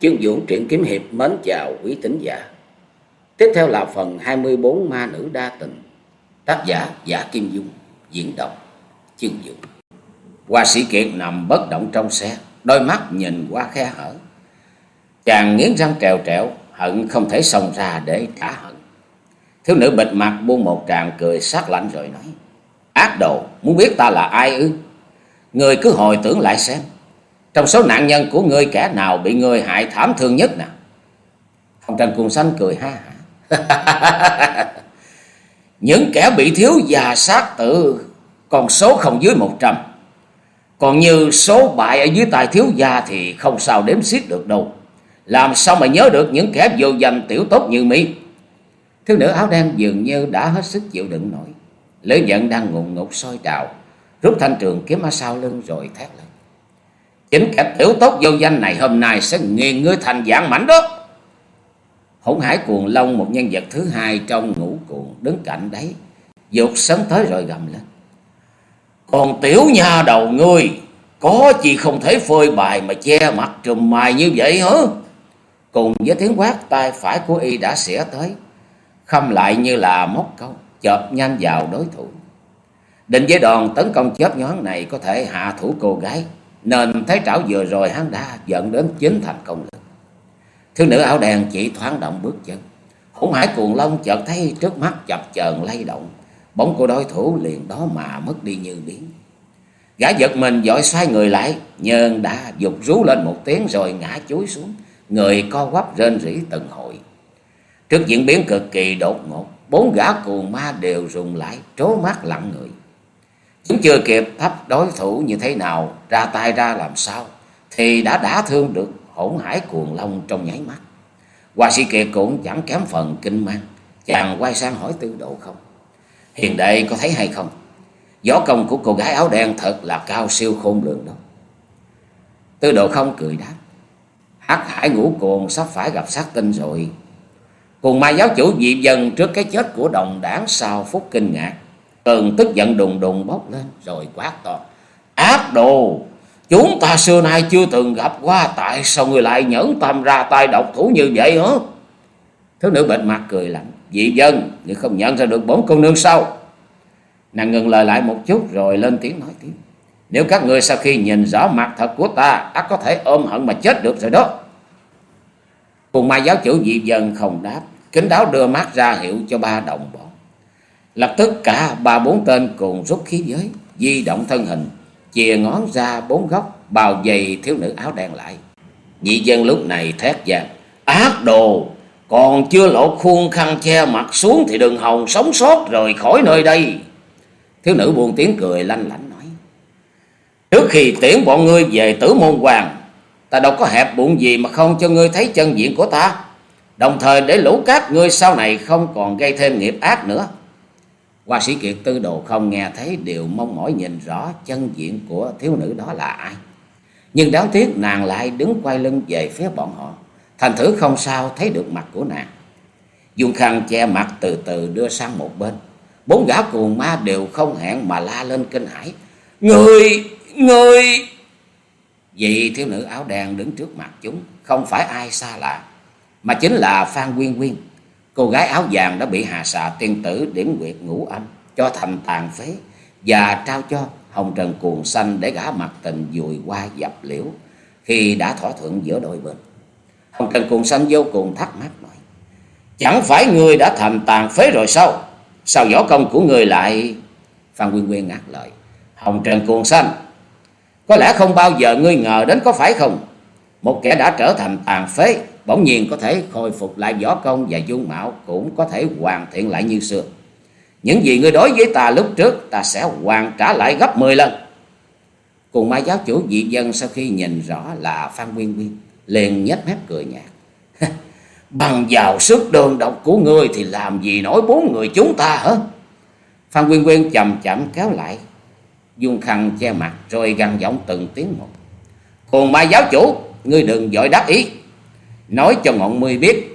Chương Dũng truyện kiếm hiệp mến chào quý tín giả. Tiếp theo là phần 24 ma nữ đa tình. Tác giả Dạ Kim Dung, diễn đọc Chương Dũng. Hoa sĩ Kiệt nằm bất động trong xe, đôi mắt nhìn qua khe hở. Chàng nghiến răng trèo trèo, hận không thể xông ra để trả hận. Thiếu nữ bịt mặt buông một tràng cười sắc lạnh rồi nói. Ác đồ, muốn biết ta là ai ư? Người cứ hồi tưởng lại xem trong số nạn nhân của ngươi kẻ nào bị ngươi hại thảm thương nhất nè? Hồng Trần Cuồng Xanh cười ha hả. Những kẻ bị thiếu già sát tử, Còn số không dưới một trăm. Còn như số bại ở dưới tài thiếu gia Thì không sao đếm xiết được đâu. Làm sao mà nhớ được những kẻ vô danh tiểu tốt như mi Thiếu nữ áo đen dường như đã hết sức chịu đựng nổi. Lễ giận đang ngụn ngục soi trào, Rút thanh trường kiếm ở sau lưng rồi thét lên. Chính kẻ tiểu tốt vô danh này hôm nay sẽ nghiền ngươi thành dạng mảnh đó. Hỗn hải cuồng long, một nhân vật thứ hai trong ngũ cuồng, đứng cạnh đấy. Dục sớm tới rồi gầm lên. Còn tiểu nha đầu ngươi, có gì không thể phơi bài mà che mặt trùm mài như vậy hả? Cùng với tiếng quát tay phải của y đã xỉa tới. Khâm lại như là móc câu, chợp nhanh vào đối thủ. Định với đòn tấn công chớp nhoáng này có thể hạ thủ cô gái nên thái trảo vừa rồi hắn đã dẫn đến chính thành công lực. Thiếu nữ áo đen chỉ thoáng động bước chân. Hùng hải cuồng long chợt thấy trước mắt chập chờn lay động. Bóng của đối thủ liền đó mà mất đi như biến. Gã giật mình dội xoay người lại. Nhưng đã dục rú lên một tiếng rồi ngã chuối xuống. Người co quắp rên rỉ từng hồi. Trước diễn biến cực kỳ đột ngột. Bốn gã cuồng ma đều rùng lại, trố mắt lặng người. Chúng chưa kịp thấp đối thủ như thế nào, ra tay ra làm sao, thì đã đả thương được hỗn hải cuồng long trong nháy mắt. Hoa sĩ kiệt cũng chẳng kém phần kinh mang, chàng quay sang hỏi tư độ không. Hiền đệ có thấy hay không? Gió công của cô gái áo đen thật là cao siêu khôn lường đó. Tư độ không cười đáp. Hắc hải ngũ cuồng sắp phải gặp sát tinh rồi. Cùng mai giáo chủ dị dần trước cái chết của đồng đảng sau phút kinh ngạc Cơn tức giận đùng đùng bốc lên rồi quát to. Ác đồ! Chúng ta xưa nay chưa từng gặp qua tại sao người lại nhẫn tâm ra tay độc thủ như vậy hả? Thiếu nữ bệnh mặt cười lạnh. Dị dân, người không nhận ra được bốn cô nương sau Nàng ngừng lời lại một chút rồi lên tiếng nói tiếp. Nếu các người sau khi nhìn rõ mặt thật của ta, ắt có thể ôm hận mà chết được rồi đó. Cùng mai giáo chủ dị dân không đáp, kính đáo đưa mắt ra hiệu cho ba đồng bọn. Lập tức cả ba bốn tên cùng rút khí giới, di động thân hình, chìa ngón ra bốn góc, bao dày thiếu nữ áo đen lại. Nhị dân lúc này thét vàng ác đồ, còn chưa lộ khuôn khăn che mặt xuống thì đừng hòng sống sót rời khỏi nơi đây. Thiếu nữ buồn tiếng cười lanh lảnh nói. Trước khi tiễn bọn ngươi về tử môn hoàng, ta đâu có hẹp bụng gì mà không cho ngươi thấy chân diện của ta. Đồng thời để lũ cát ngươi sau này không còn gây thêm nghiệp ác nữa. Hoa sĩ Kiệt tư đồ không nghe thấy đều mong mỏi nhìn rõ chân diện của thiếu nữ đó là ai. Nhưng đáng tiếc nàng lại đứng quay lưng về phía bọn họ. Thành thử không sao thấy được mặt của nàng. Dùng khăn che mặt từ từ đưa sang một bên. Bốn gã cuồng ma đều không hẹn mà la lên kinh hãi. Người, người... Vì thiếu nữ áo đen đứng trước mặt chúng không phải ai xa lạ. Mà chính là Phan Quyên Quyên Cô gái áo vàng đã bị hà xà tiên tử điểm quyệt ngũ âm, cho thành tàn phế, và trao cho hồng trần cuồng xanh để gã mặt tình dùi qua dập liễu, khi đã thỏa thuận giữa đôi bên. Hồng trần cuồng xanh vô cùng thắc mắc nói. Chẳng phải người đã thành tàn phế rồi sao? Sao võ công của người lại... Phan Quyên Quyên ngắt lời. Hồng trần cuồng xanh. Có lẽ không bao giờ ngươi ngờ đến có phải không? Một kẻ đã trở thành tàn phế bỗng nhiên có thể khôi phục lại võ công và dung mạo cũng có thể hoàn thiện lại như xưa. Những gì ngươi đối với ta lúc trước ta sẽ hoàn trả lại gấp 10 lần. Cùng mai giáo chủ dị dân sau khi nhìn rõ là Phan Nguyên Nguyên liền nhếch mép cười nhạt. Bằng vào sức đơn độc của ngươi thì làm gì nổi bốn người chúng ta hả? Phan Nguyên Nguyên chậm chậm kéo lại, dung khăn che mặt rồi gằn giọng từng tiếng một. Cùng mai giáo chủ, ngươi đừng giỏi đáp ý. Nói cho ngọn mươi biết,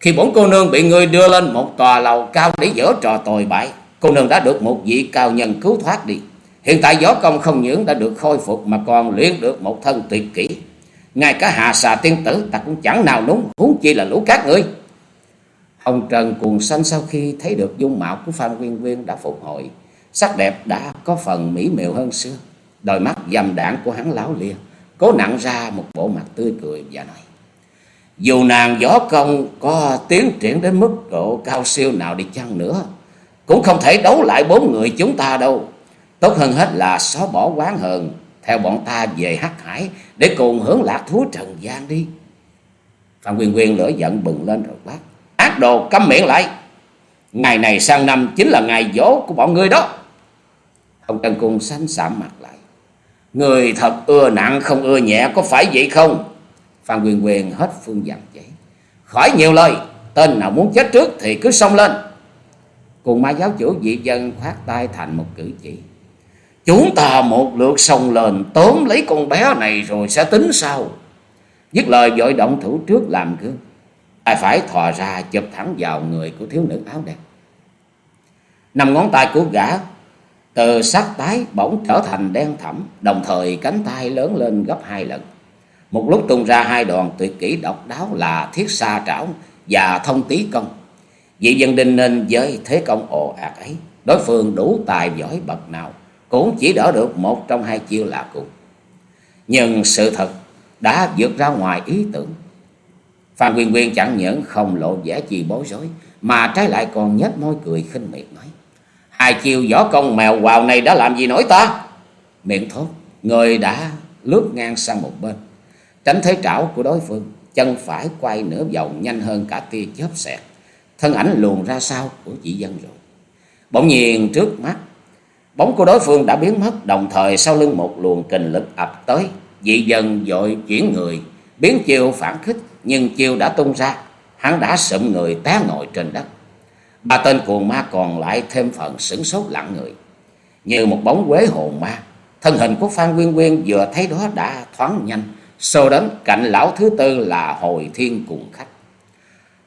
Khi bốn cô nương bị ngươi đưa lên một tòa lầu cao để dở trò tồi bại, Cô nương đã được một vị cao nhân cứu thoát đi. Hiện tại gió công không những đã được khôi phục Mà còn luyện được một thân tuyệt kỹ. Ngay cả hà xà tiên tử ta cũng chẳng nào núng, huống chi là lũ các ngươi. Ông trần cuồng xanh sau khi thấy được dung mạo của phan quyên quyên đã phục hồi, sắc đẹp đã có phần mỹ miều hơn xưa. Đôi mắt dầm đảng của hắn láo lia cố nặng ra một bộ mặt tươi cười và nói dù nàng võ công có tiến triển đến mức độ cao siêu nào đi chăng nữa, cũng không thể đấu lại bốn người chúng ta đâu. Tốt hơn hết là xóa bỏ quán hờn, theo bọn ta về hắc hải để cùng hưởng lạc thú trần gian đi. Phan quyên quyên lửa giận bừng lên rồi quát, ác đồ, câm miệng lại! Ngày này sang năm chính là ngày dỗ của bọn ngươi đó. Ông trần cung xanh sạm mặt lại, người thật ưa nặng không ưa nhẹ có phải vậy không? Phan quyền quyền hết phương dặn chế khỏi nhiều lời, tên nào muốn chết trước thì cứ xông lên. Cùng ma giáo chủ dị dân khoát tay thành một cử chỉ. Chúng ta một lượt xông lên, tóm lấy con bé này rồi sẽ tính sau. Dứt lời vội động thủ trước làm gương. Ai phải thò ra chụp thẳng vào người của thiếu nữ áo đen năm ngón tay của gã từ sắc tái bỗng trở thành đen thẫm, đồng thời cánh tay lớn lên gấp hai lần một lúc tung ra hai đoàn tuyệt kỹ độc đáo là thiết sa trảo và thông tí công. Vị dân đinh nên với thế công ồ ạt ấy, đối phương đủ tài giỏi bậc nào cũng chỉ đỡ được một trong hai chiêu là cùng. Nhưng sự thật đã vượt ra ngoài ý tưởng. Phan quyên quyên chẳng những không lộ vẻ gì bối rối, mà trái lại còn nhếch môi cười khinh miệt nói, hai chiêu võ công mèo quào này đã làm gì nổi ta? Miệng thốt, người đã lướt ngang sang một bên tránh thế trảo của đối phương, chân phải quay nửa vòng nhanh hơn cả tia chớp xẹt. Thân ảnh luồn ra sau của chị dân rồi. Bỗng nhiên trước mắt, bóng của đối phương đã biến mất, đồng thời sau lưng một luồng kình lực ập tới. Dị dân dội chuyển người, biến chiêu phản khích nhưng chiêu đã tung ra. Hắn đã sụm người té ngồi trên đất. Ba tên cuồng ma còn lại thêm phần sửng sốt lặng người. Như một bóng quế hồn ma, thân hình của phan nguyên nguyên vừa thấy đó đã thoáng nhanh xô đến cạnh lão thứ tư là hồi thiên cùng khách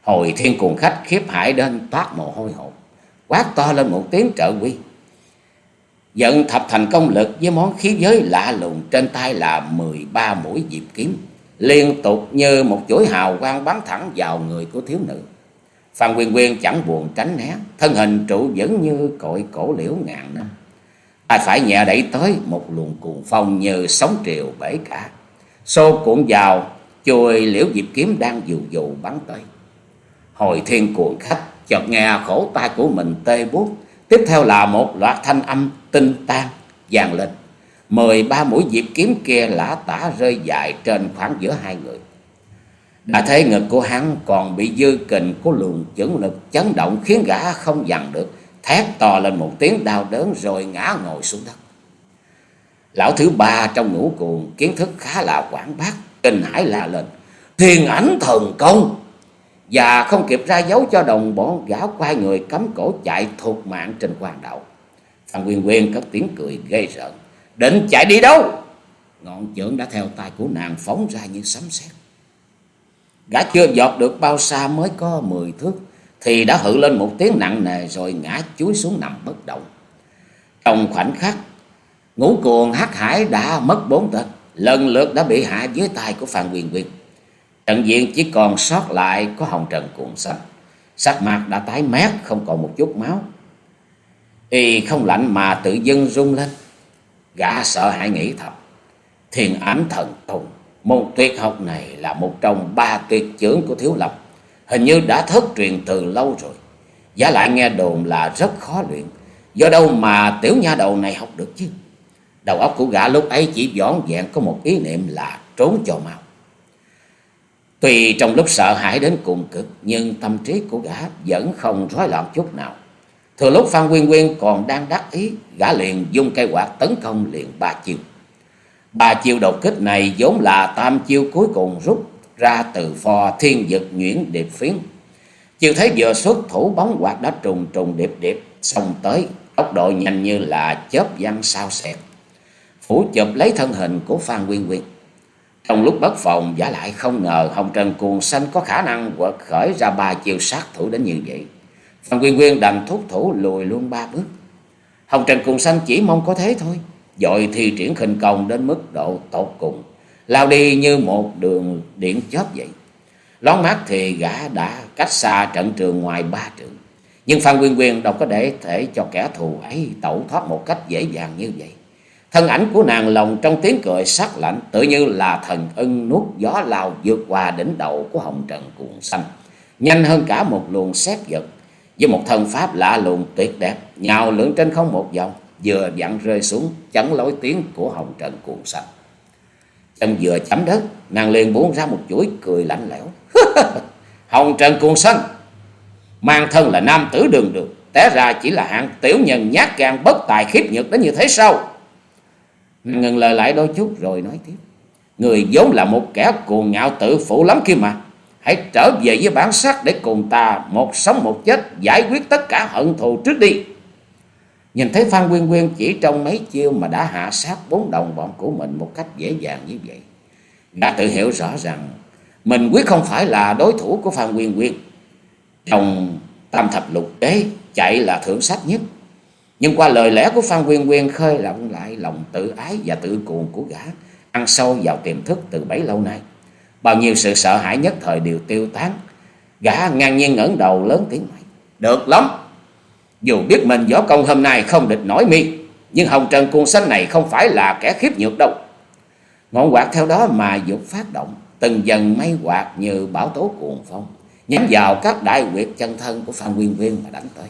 hồi thiên cùng khách khiếp hãi đến toát mồ hôi hột quát to lên một tiếng trợ quy giận thập thành công lực với món khí giới lạ lùng trên tay là mười ba mũi diệp kiếm, liên tục như một chuỗi hào quang bắn thẳng vào người của thiếu nữ. Phan Quyên Quyên chẳng buồn tránh né, thân hình trụ vững như cội cổ liễu ngàn năm. Ai phải nhẹ đẩy tới một luồng cuồng phong như sóng triều bể cả. Xô cuộn vào, Chùi liễu diệp kiếm đang dù dù bắn tới. Hồi thiên cuộn khách, chợt nghe khổ tay của mình tê buốt Tiếp theo là một loạt thanh âm tinh tan vang lên. Mười ba mũi diệp kiếm kia lã tả rơi dài trên khoảng giữa hai người. Đã thấy ngực của hắn còn bị dư kình của luồng chấn lực chấn động khiến gã không dằn được. Thét to lên một tiếng đau đớn rồi ngã ngồi xuống đất. Lão thứ ba trong ngũ cuồng kiến thức khá là quảng bác, kinh hãi la lên. thiền ảnh thần công! và không kịp ra dấu cho đồng bọn gã quay người cắm cổ chạy thuộc mạng trên quan đạo phan quyên quyên cất tiếng cười ghê rợn định chạy đi đâu ngọn chưởng đã theo tay của nàng phóng ra như sấm sét gã chưa dọt được bao xa mới có mười thước thì đã hự lên một tiếng nặng nề rồi ngã chuối xuống nằm bất động trong khoảnh khắc ngũ cuồng hắc hải đã mất bốn tên lần lượt đã bị hạ dưới tay của phan quyền quyên Trận diện chỉ còn sót lại có hồng trần cuộn xanh. Sắc mặt đã tái mét, không còn một chút máu. Y không lạnh mà tự dưng rung lên. Gã sợ hãi nghĩ thầm. Thiền ám thần tùng. Môn tuyệt học này là một trong ba tuyệt chưởng của Thiếu Lâm. Hình như đã thất truyền từ lâu rồi. Giá lại nghe đồn là rất khó luyện. Do đâu mà tiểu nha đầu này học được chứ? Đầu óc của gã lúc ấy chỉ dõn dẹn có một ý niệm là trốn cho mau. Tuy trong lúc sợ hãi đến cùng cực, nhưng tâm trí của gã vẫn không rối loạn chút nào. Thừa lúc Phan Quyên Quyên còn đang đắc ý, gã liền dùng cây quạt tấn công liền ba chiêu. Ba chiêu đột kích này vốn là tam chiêu cuối cùng rút ra từ phò thiên dực nhuyễn điệp phiến. Chiêu thấy vừa xuất thủ bóng quạt đã trùng trùng điệp điệp, xông tới, tốc độ nhanh như là chớp văng sao xẹt. Phủ chụp lấy thân hình của Phan Quyên Quyên. Trong lúc bất phòng, giả lại không ngờ Hồng Trần Cuồng Xanh có khả năng quật khởi ra ba chiêu sát thủ đến như vậy. Phan Quyên Quyên đành thúc thủ lùi luôn ba bước. Hồng Trần Cuồng Xanh chỉ mong có thế thôi. Dội thi triển khinh công đến mức độ tột cùng. lao đi như một đường điện chớp vậy. Lón mắt thì gã đã cách xa trận trường ngoài ba trường. Nhưng Phan Quyên Quyên đâu có để thể cho kẻ thù ấy tẩu thoát một cách dễ dàng như vậy. Thân ảnh của nàng lồng trong tiếng cười sắc lạnh tự như là thần ưng nuốt gió lao vượt qua đỉnh đầu của hồng trần cuồng xanh. Nhanh hơn cả một luồng xét giật với một thân pháp lạ lùng tuyệt đẹp, nhào lượn trên không một vòng, vừa vặn rơi xuống chắn lối tiếng của hồng trần cuồng xanh. Chân vừa chấm đất, nàng liền buông ra một chuỗi cười lạnh lẽo. hồng trần cuồng xanh mang thân là nam tử đường đường, té ra chỉ là hạng tiểu nhân nhát gan bất tài khiếp nhược đến như thế sao ngừng lời lại đôi chút rồi nói tiếp. Người vốn là một kẻ cuồng ngạo tự phụ lắm kia mà. Hãy trở về với bản sắc để cùng ta một sống một chết, giải quyết tất cả hận thù trước đi. Nhìn thấy phan quyên quyên chỉ trong mấy chiêu mà đã hạ sát bốn đồng bọn của mình một cách dễ dàng như vậy, đã tự hiểu rõ rằng mình quyết không phải là đối thủ của phan quyên quyên. Trong tam thập lục đế, chạy là thượng sách nhất nhưng qua lời lẽ của phan quyên quyên khơi động lại lòng tự ái và tự cuồng của gã, ăn sâu vào tiềm thức từ bấy lâu nay. Bao nhiêu sự sợ hãi nhất thời đều tiêu tán. Gã ngang nhiên ngẩng đầu lớn tiếng nói, được lắm. Dù biết mình võ công hôm nay không địch nổi mi, nhưng hồng trần cuồng xanh này không phải là kẻ khiếp nhược đâu. Ngọn quạt theo đó mà dục phát động, từng dần may quạt như bão tố cuồng phong, nhắm vào các đại quyệt chân thân của phan nguyên viên mà đánh tới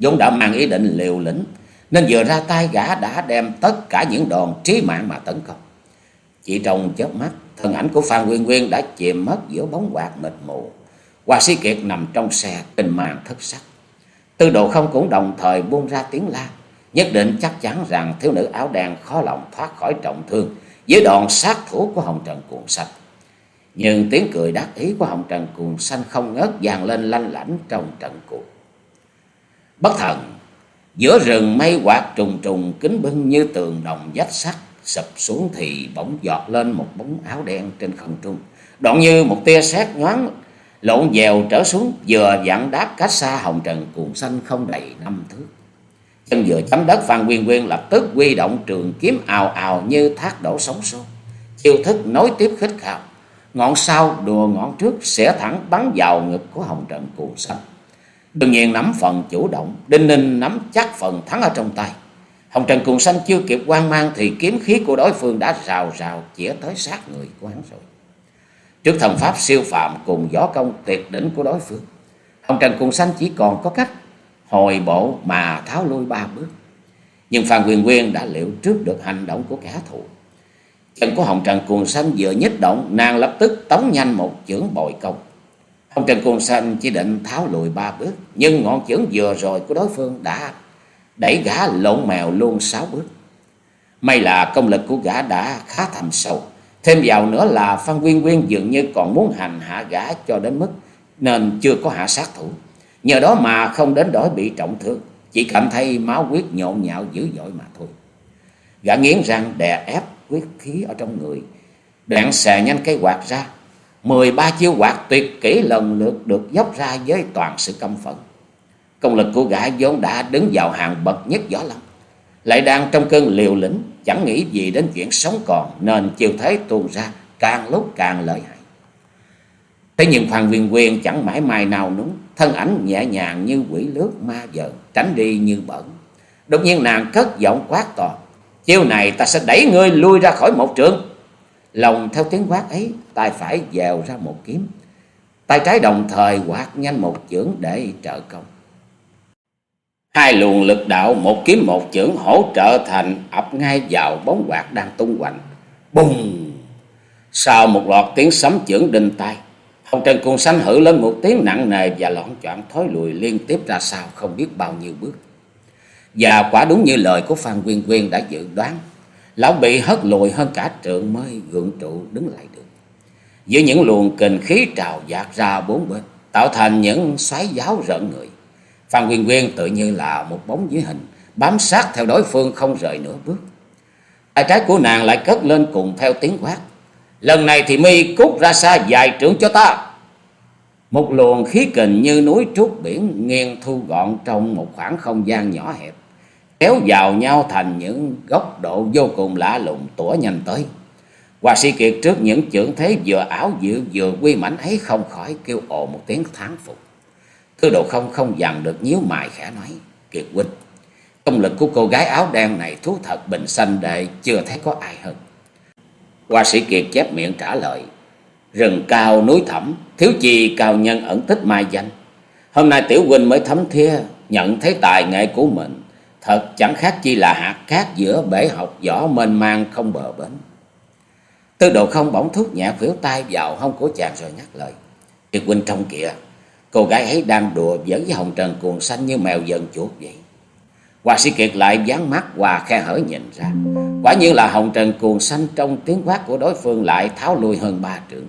vốn đã mang ý định liều lĩnh, nên vừa ra tay gã đã đem tất cả những đòn trí mạng mà tấn công. Chỉ trong chớp mắt, thân ảnh của phan nguyên nguyên đã chìm mất giữa bóng quạt mịt mù. Hoa sĩ kiệt nằm trong xe kinh màn thất sắc. Tư đồ không cũng đồng thời buông ra tiếng la, nhất định chắc chắn rằng thiếu nữ áo đen khó lòng thoát khỏi trọng thương dưới đòn sát thủ của hồng trần cuồng xanh nhưng tiếng cười đắc ý của hồng trần cuồng xanh không ngớt vang lên lanh lảnh trong trận cuộc bất thần, giữa rừng mây quạt trùng trùng kính bưng như tường đồng vách sắt, sập xuống thì bỗng giọt lên một bóng áo đen trên không trung. Đoạn như một tia sét nhoáng lộn dèo trở xuống, vừa dặn đáp cách xa hồng trần cuồng xanh không đầy năm thước. Chân vừa chấm đất, phan quyên quyên lập tức quy động trường kiếm ào ào như thác đổ sóng xô. Chiêu thức nối tiếp khích khao, ngọn sau đùa ngọn trước sẽ thẳng bắn vào ngực của hồng trần cuồng xanh đương nhiên nắm phần chủ động, đinh ninh nắm chắc phần thắng ở trong tay. Hồng trần cuồng xanh chưa kịp quan mang thì kiếm khí của đối phương đã rào rào chĩa tới sát người của hắn rồi. Trước thần pháp siêu phạm cùng gió công tuyệt đỉnh của đối phương, hồng trần cuồng xanh chỉ còn có cách hồi bộ mà tháo lui ba bước. Nhưng phan quyền quyên đã liệu trước được hành động của kẻ thù. Chân của hồng trần cuồng xanh vừa nhích động, nàng lập tức tống nhanh một chưởng bội công ông trần côn sanh chỉ định tháo lùi ba bước, nhưng ngọn chưởng vừa rồi của đối phương đã đẩy gã lộn mèo luôn sáu bước. May là công lực của gã đã khá thầm sâu. Thêm vào nữa là phan quyên quyên dường như còn muốn hành hạ gã cho đến mức nên chưa có hạ sát thủ. Nhờ đó mà không đến đổi bị trọng thương, chỉ cảm thấy máu huyết nhộn nhạo dữ dội mà thôi. Gã nghiến răng đè ép huyết khí ở trong người, đoạn xè nhanh cây quạt ra mười ba chiêu quạt tuyệt kỹ lần lượt được dốc ra với toàn sự căm phẫn. Công lực của gã vốn đã đứng vào hàng bậc nhất võ lâm lại đang trong cơn liều lĩnh chẳng nghĩ gì đến chuyện sống còn nên chiêu thế tuôn ra càng lúc càng lợi hại. Thế nhưng phan viên quyên chẳng mãi mai nào núng thân ảnh nhẹ nhàng như quỷ lướt ma vợn, tránh đi như bẩn. Đột nhiên nàng cất giọng quát to chiêu này ta sẽ đẩy ngươi lui ra khỏi một trường lòng theo tiếng quát ấy, tay phải dèo ra một kiếm. Tay trái đồng thời quát nhanh một chưởng để trợ công. Hai luồng lực đạo một kiếm một chưởng hỗ trợ thành, ập ngay vào bóng quạt đang tung hoành. Bùng! Sau một loạt tiếng sấm chưởng đinh tay hồng trần cuồng xanh hử lên một tiếng nặng nề và loạn choạng thối lùi liên tiếp ra sau không biết bao nhiêu bước. Và quả đúng như lời của phan quyên quyên đã dự đoán lão bị hất lùi hơn cả trượng mới gượng trụ đứng lại được. Giữa những luồng kình khí trào dạt ra bốn bên, tạo thành những xoáy giáo rợn người. Phan quyên quyên tự như là một bóng dưới hình, bám sát theo đối phương không rời nửa bước. Tay trái của nàng lại cất lên cùng theo tiếng quát. Lần này thì mi cút ra xa dài trưởng cho ta. Một luồng khí kình như núi trút biển nghiêng thu gọn trong một khoảng không gian nhỏ hẹp kéo vào nhau thành những góc độ vô cùng lạ lùng tủa nhanh tới Hoa sĩ Kiệt trước những trưởng thế vừa ảo diệu vừa quy mãnh ấy không khỏi kêu ồ một tiếng thán phục. Thư đồ không không dằn được nhíu mày khẽ nói. Kiệt huynh, công lực của cô gái áo đen này thú thật bình sanh đệ chưa thấy có ai hơn. Hoa sĩ Kiệt chép miệng trả lời. Rừng cao núi thẳm, thiếu chi cao nhân ẩn tích mai danh. Hôm nay tiểu huynh mới thấm thía nhận thấy tài nghệ của mình. Thật chẳng khác chi là hạt cát giữa bể học võ mênh mang không bờ bến. Tư đồ không bỗng thúc nhẹ khuỷu tay vào hông của chàng rồi nhắc lời. Kiệt huynh trong kìa, cô gái ấy đang đùa giỡn với hồng trần cuồng xanh như mèo dần chuột vậy. Hoa sĩ Kiệt lại dán mắt qua khe hở nhìn ra. Quả nhiên là hồng trần cuồng xanh trong tiếng quát của đối phương lại tháo lui hơn ba trượng.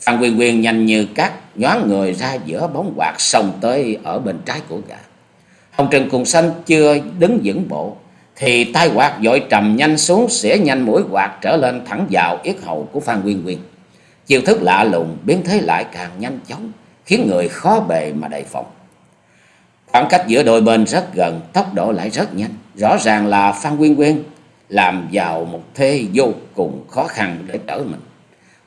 Phan Quyên Quyên nhanh như cắt nhoáng người ra giữa bóng quạt xông tới ở bên trái của gã. Hồng trần cùng xanh chưa đứng vững bộ thì tay quạt vội trầm nhanh xuống xỉa nhanh mũi quạt trở lên thẳng vào yết hầu của Phan Quyên Quyên. Chiêu thức lạ lùng biến thế lại càng nhanh chóng khiến người khó bề mà đề phòng. Khoảng cách giữa đôi bên rất gần, tốc độ lại rất nhanh. Rõ ràng là Phan Quyên Quyên làm vào một thế vô cùng khó khăn để trở mình.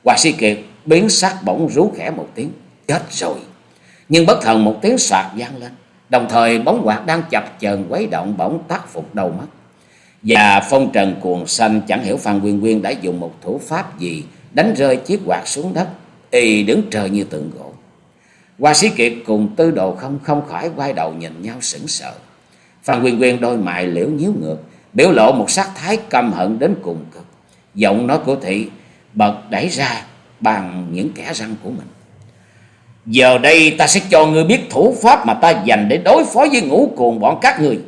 Hoa sĩ Kiệt biến sắc bỗng rú khẽ một tiếng, chết rồi. Nhưng bất thần một tiếng soạt vang lên, đồng thời bóng quạt đang chập chờn quấy động bỗng tắt phục đầu mắt. Và phong trần cuồng xanh chẳng hiểu Phan Quyên Quyên đã dùng một thủ pháp gì đánh rơi chiếc quạt xuống đất, y đứng trời như tượng gỗ. Hoa sĩ Kiệt cùng tư đồ không không khỏi quay đầu nhìn nhau sững sờ. Phan Quyên Quyên đôi mày liễu nhíu ngược, biểu lộ một sắc thái căm hận đến cùng cực. Giọng nói của thị bật đẩy ra bằng những kẻ răng của mình. Giờ đây ta sẽ cho ngươi biết thủ pháp mà ta dành để đối phó với ngũ cuồng bọn các người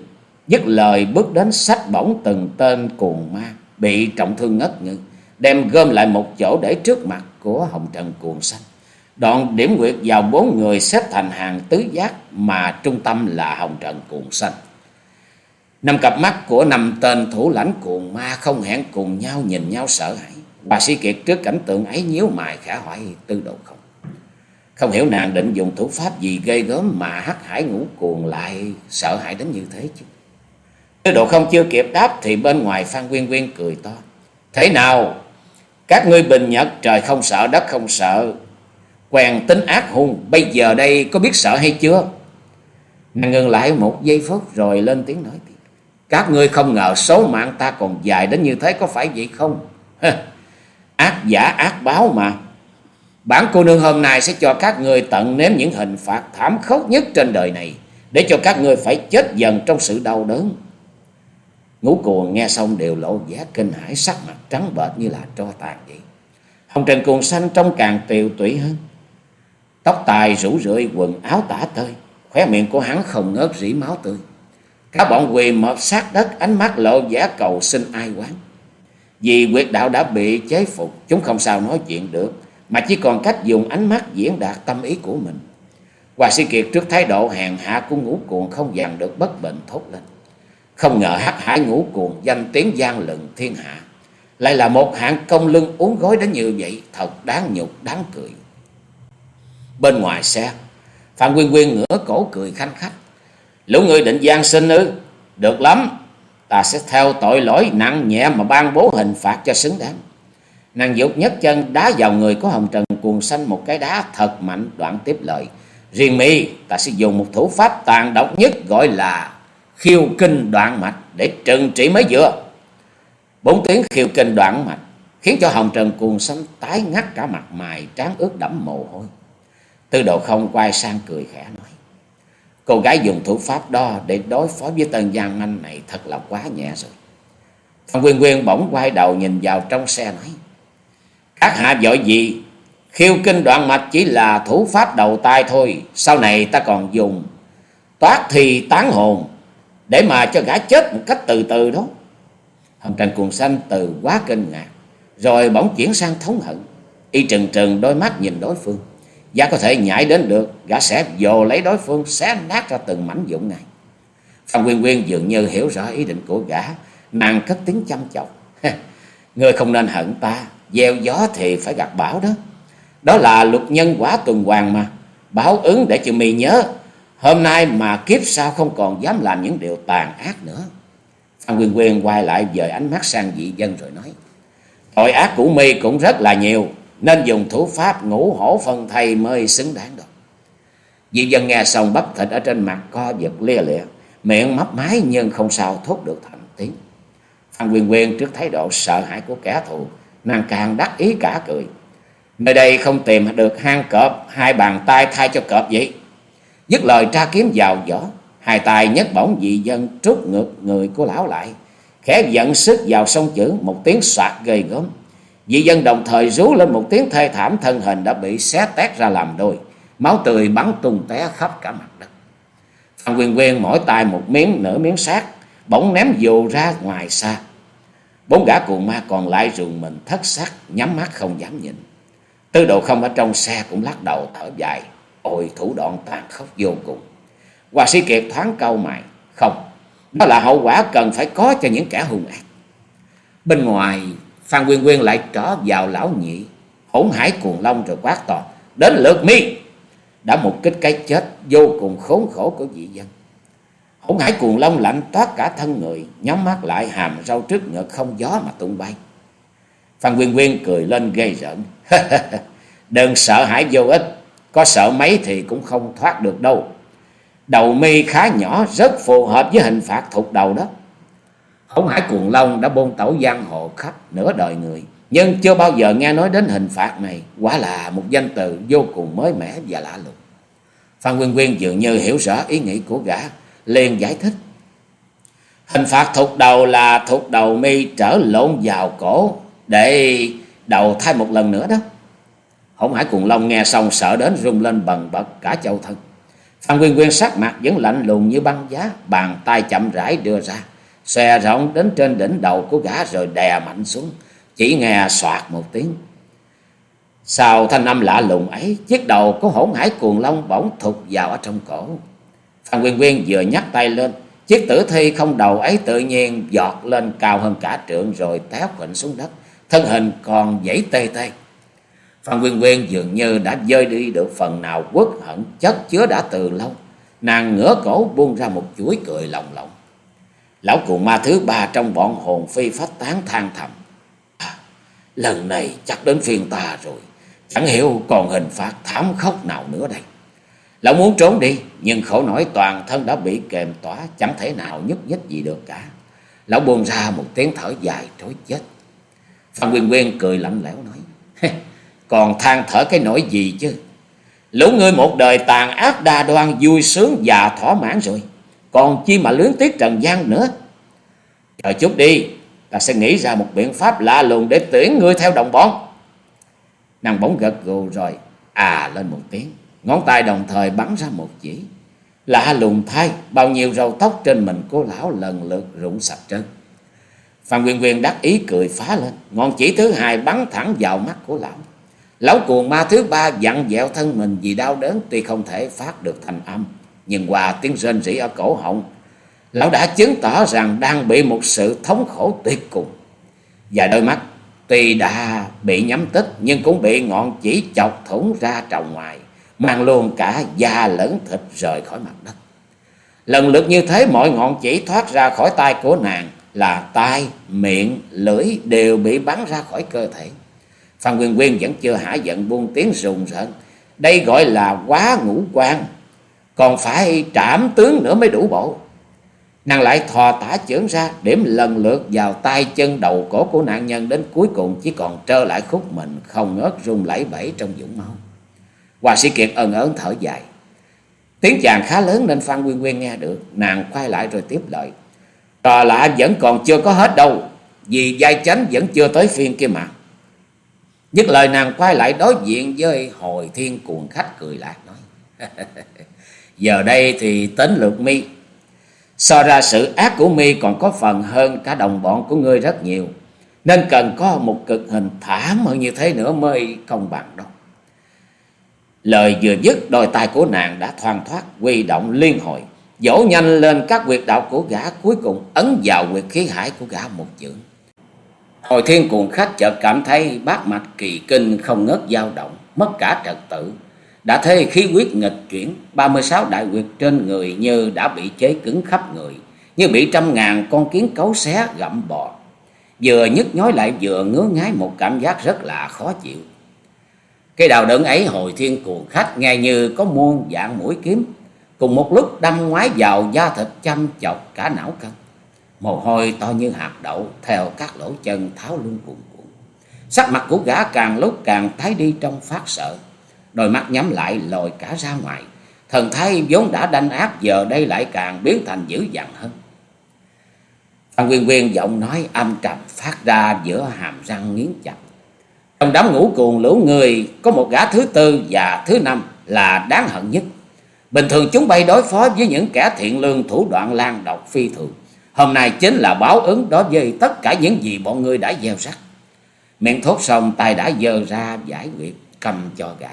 Dứt lời bước đến sách bổng từng tên cuồng ma bị trọng thương ngất ngư, đem gom lại một chỗ để trước mặt của Hồng Trần cuồng xanh. Đoạn điểm nguyệt vào bốn người xếp thành hàng tứ giác mà trung tâm là Hồng Trần cuồng xanh. Năm cặp mắt của năm tên thủ lãnh cuồng ma không hẹn cùng nhau nhìn nhau sợ hãi. Bà sĩ Kiệt trước cảnh tượng ấy nhíu mày khả hỏi tư đồ không. Không hiểu nàng định dùng thủ pháp gì gây gớm mà hắc hải ngủ cuồng lại sợ hãi đến như thế chứ. Tư độ không chưa kịp đáp thì bên ngoài Phan Quyên Quyên cười to. Thế nào? Các ngươi bình nhật, trời không sợ, đất không sợ. Quen tính ác hung, bây giờ đây có biết sợ hay chưa? Nàng ngừng lại một giây phút rồi lên tiếng nói tiếp. Các ngươi không ngờ số mạng ta còn dài đến như thế có phải vậy không? ác giả, ác báo mà. Bản cô nương hôm nay sẽ cho các người tận nếm những hình phạt thảm khốc nhất trên đời này. Để cho các người phải chết dần trong sự đau đớn. Ngũ cuồng nghe xong đều lộ vẻ kinh hãi sắc mặt trắng bệch như là tro tàn vậy. Hồng Trần cuồng xanh trông càng tiều tụy hơn. Tóc tài rủ rượi quần áo tả tơi. Khóe miệng của hắn không ngớt rỉ máu tươi. Cả bọn quỳ mọp sát đất ánh mắt lộ vẻ cầu xin ai quán. Vì quyệt đạo đã bị chế phục, chúng không sao nói chuyện được, mà chỉ còn cách dùng ánh mắt diễn đạt tâm ý của mình. Hòa sĩ Kiệt trước thái độ hèn hạ của ngũ cuồng không dằn được bất bệnh thốt lên. Không ngờ hắc hải ngũ cuồng danh tiếng gian lận thiên hạ. Lại là một hạng công lưng uống gói đến như vậy, thật đáng nhục, đáng cười. Bên ngoài xe, Phạm Quyên Quyên ngửa cổ cười khanh khách. Lũ người định gian sinh ư? Được lắm, ta sẽ theo tội lỗi nặng nhẹ mà ban bố hình phạt cho xứng đáng. Nàng dục nhất chân đá vào người của Hồng Trần cuồng xanh một cái đá thật mạnh, đoạn tiếp lời. Riêng mi, ta sẽ dùng một thủ pháp tàn độc nhất gọi là khiêu kinh đoạn mạch để trừng trị mới vừa. Bốn tiếng khiêu kinh đoạn mạch khiến cho Hồng Trần cuồng xanh tái ngắt cả mặt mày, trán ướt đẫm mồ hôi. Tư độ không quay sang cười khẽ nói. Cô gái dùng thủ pháp đó để đối phó với tên gian manh này thật là quá nhẹ rồi. Phan Quyên Quyên bỗng quay đầu nhìn vào trong xe nói. Các hạ giỏi gì? Khiêu kinh đoạn mạch chỉ là thủ pháp đầu tay thôi. Sau này ta còn dùng toát thì tán hồn để mà cho gã chết một cách từ từ đó. Hồng Trần Cuồng Xanh từ quá kinh ngạc. Rồi bỗng chuyển sang thống hận. Y trừng trừng đôi mắt nhìn đối phương. Gã có thể nhảy đến được, gã sẽ dồ lấy đối phương, xé nát ra từng mảnh dụng này. Phan Quyên Quyên dường như hiểu rõ ý định của gã, nàng cất tiếng chăm chọc. Ngươi không nên hận ta, gieo gió thì phải gặp bão đó. Đó là luật nhân quả tuần hoàn mà, báo ứng để cho mì nhớ. Hôm nay mà kiếp sau không còn dám làm những điều tàn ác nữa. Phan Quyên Quyên quay lại dời ánh mắt sang dị dân rồi nói. Tội ác của mi cũng rất là nhiều, nên dùng thủ pháp ngũ hổ phân thây mới xứng đáng được dị dân nghe xong bắp thịt ở trên mặt co giật lia lịa, miệng mấp máy nhưng không sao thốt được thành tiếng. Phan Quyên Quyên trước thái độ sợ hãi của kẻ thù, nàng càng đắc ý cả cười. Nơi đây không tìm được hang cọp, hai bàn tay thay cho cọp vậy. Dứt lời tra kiếm vào vỏ, hai tay nhấc bổng dị dân trút ngược người của lão lại. Khẽ giận sức vào sông chữ, một tiếng soạt gây gớm. Dị dân đồng thời rú lên một tiếng thê thảm thân hình đã bị xé tét ra làm đôi. Máu tươi bắn tung té khắp cả mặt đất. Phan Quyên Quyên mỗi tay một miếng nửa miếng xác, bỗng ném dù ra ngoài xa. Bốn gã cuồng ma còn lại rùng mình thất sắc, nhắm mắt không dám nhìn. Tư đồ không ở trong xe cũng lắc đầu thở dài. Ôi thủ đoạn tàn khốc vô cùng. Hòa sĩ Kiệt thoáng câu mày. Không, đó là hậu quả cần phải có cho những kẻ hung ác. Bên ngoài, Phan Quyên Quyên lại trở vào lão nhị. Hỗn hải cuồng long rồi quát to. Đến lượt mi! Đã một kích cái chết vô cùng khốn khổ của dị dân hổ ngải cuồng long lạnh toát cả thân người, nhắm mắt lại hàm râu trước ngực không gió mà tung bay. Phan Quyên Quyên cười lên gây rợn. Đừng sợ hãi vô ích, có sợ mấy thì cũng không thoát được đâu. Đầu mi khá nhỏ, rất phù hợp với hình phạt thục đầu đó. Hổ ngải cuồng long đã bôn tẩu giang hồ khắp nửa đời người, nhưng chưa bao giờ nghe nói đến hình phạt này, quả là một danh từ vô cùng mới mẻ và lạ lùng. Phan Quyên Quyên dường như hiểu rõ ý nghĩ của gã, liền giải thích. Hình phạt thục đầu là thục đầu mi trở lộn vào cổ để đầu thai một lần nữa đó. Hổng hải cùng long nghe xong sợ đến rung lên bần bật cả châu thân. Phan Quyên Quyên sắc mặt vẫn lạnh lùng như băng giá, bàn tay chậm rãi đưa ra, xòe rộng đến trên đỉnh đầu của gã rồi đè mạnh xuống, chỉ nghe soạt một tiếng. Sau thanh âm lạ lùng ấy, chiếc đầu của hỗn hải cuồng long bỗng thụt vào ở trong cổ. Phan Quyên Quyên vừa nhắc tay lên, chiếc tử thi không đầu ấy tự nhiên giọt lên cao hơn cả trượng rồi té quỵnh xuống đất, thân hình còn dãy tê tê. Phan Quyên Quyên dường như đã dơi đi được phần nào quất hận chất chứa đã từ lâu. Nàng ngửa cổ buông ra một chuỗi cười lòng lộng. Lão cụ ma thứ ba trong bọn hồn phi phách tán than thầm. À, lần này chắc đến phiên ta rồi. Chẳng hiểu còn hình phạt thảm khốc nào nữa đây. Lão muốn trốn đi, nhưng khổ nổi toàn thân đã bị kềm tỏa, chẳng thể nào nhúc nhích gì được cả. Lão buông ra một tiếng thở dài trối chết. Phan Quyên Quyên cười lạnh lẽo nói, còn than thở cái nỗi gì chứ? Lũ ngươi một đời tàn ác đa đoan vui sướng và thỏa mãn rồi, còn chi mà luyến tiếc trần gian nữa. Chờ chút đi, ta sẽ nghĩ ra một biện pháp lạ lùng để tuyển ngươi theo đồng bọn. Nàng bóng gật gù rồi, à lên một tiếng ngón tay đồng thời bắn ra một chỉ. Lạ lùng thay, bao nhiêu râu tóc trên mình cô lão lần lượt rụng sạch trơn. Phan quyền quyền đắc ý cười phá lên, ngọn chỉ thứ hai bắn thẳng vào mắt của lão. Lão cuồng ma thứ ba dặn dẹo thân mình vì đau đớn tuy không thể phát được thành âm, nhưng qua tiếng rên rỉ ở cổ họng, lão đã chứng tỏ rằng đang bị một sự thống khổ tuyệt cùng. Và đôi mắt tuy đã bị nhắm tích nhưng cũng bị ngọn chỉ chọc thủng ra tròng ngoài mang luôn cả da lẫn thịt rời khỏi mặt đất. Lần lượt như thế mọi ngọn chỉ thoát ra khỏi tay của nàng là tai, miệng, lưỡi đều bị bắn ra khỏi cơ thể. Phan Quyên Quyên vẫn chưa hả giận buông tiếng rùng rợn. Đây gọi là quá ngũ quan, còn phải trảm tướng nữa mới đủ bộ. Nàng lại thò tả chưởng ra, điểm lần lượt vào tay chân đầu cổ của nạn nhân đến cuối cùng chỉ còn trơ lại khúc mình không ngớt rung lẫy bẫy trong dũng máu. Hòa sĩ Kiệt ân ớn thở dài. Tiếng chàng khá lớn nên Phan nguyên nguyên nghe được. Nàng quay lại rồi tiếp lời. Trò lạ vẫn còn chưa có hết đâu. Vì giai chánh vẫn chưa tới phiên kia mà. Dứt lời nàng quay lại đối diện với hồi thiên cuồng khách cười lạc nói. Giờ đây thì tính lượt mi. So ra sự ác của mi còn có phần hơn cả đồng bọn của ngươi rất nhiều. Nên cần có một cực hình thảm hơn như thế nữa mới công bằng đâu. Lời vừa dứt đôi tay của nàng đã thoang thoát quy động liên hồi. Dỗ nhanh lên các quyệt đạo của gã cuối cùng ấn vào quyệt khí hải của gã một chữ. Hồi thiên cuồng khách chợt cảm thấy bát mạch kỳ kinh không ngớt dao động, mất cả trật tự. Đã thế khí quyết nghịch chuyển, 36 đại quyệt trên người như đã bị chế cứng khắp người, như bị trăm ngàn con kiến cấu xé gặm bò. vừa nhức nhói lại vừa ngứa ngái một cảm giác rất là khó chịu. Cây đào đựng ấy hồi thiên cuồng khách nghe như có muôn dạng mũi kiếm, cùng một lúc đâm ngoái vào da thịt chăm chọc cả não cân. Mồ hôi to như hạt đậu theo các lỗ chân tháo luôn cuồn cuộn. Sắc mặt của gã càng lúc càng tái đi trong phát sợ, đôi mắt nhắm lại lồi cả ra ngoài. Thần thái vốn đã đanh áp giờ đây lại càng biến thành dữ dằn hơn. Phan Quyên Quyên giọng nói âm trầm phát ra giữa hàm răng nghiến chặt. Trong đám ngũ cuồng lũ người, có một gã thứ tư và thứ năm là đáng hận nhất. Bình thường chúng bay đối phó với những kẻ thiện lương thủ đoạn lan độc phi thường. Hôm nay chính là báo ứng đối với tất cả những gì bọn ngươi đã gieo rắc. Miệng thốt xong, tay đã dơ ra giải quyết, cầm cho gã.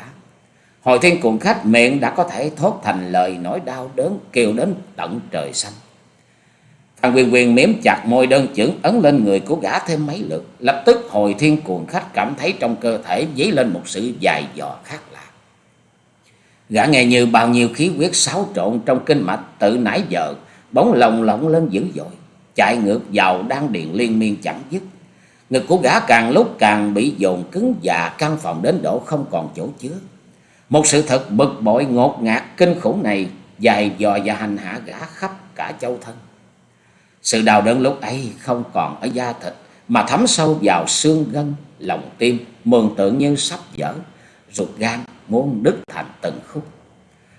Hồi thiên cuồng khách miệng đã có thể thốt thành lời nỗi đau đớn kêu đến tận trời xanh. Thằng Quyền Quyền miếm chặt môi đơn chưởng ấn lên người của gã thêm mấy lượt. Lập tức hồi thiên cuồng khách cảm thấy trong cơ thể dấy lên một sự dài dò khác lạ. Gã nghe như bao nhiêu khí huyết xáo trộn trong kinh mạch tự nãy giờ bóng lồng lộng lên dữ dội. Chạy ngược vào đang điện liên miên chẳng dứt. Ngực của gã càng lúc càng bị dồn cứng và căn phòng đến độ không còn chỗ chứa. Một sự thật bực bội ngột ngạt kinh khủng này dài dò và hành hạ gã khắp cả châu thân. Sự đau đớn lúc ấy không còn ở da thịt mà thấm sâu vào xương gân, lòng tim, mường tượng như sắp dở, ruột gan muốn đứt thành từng khúc.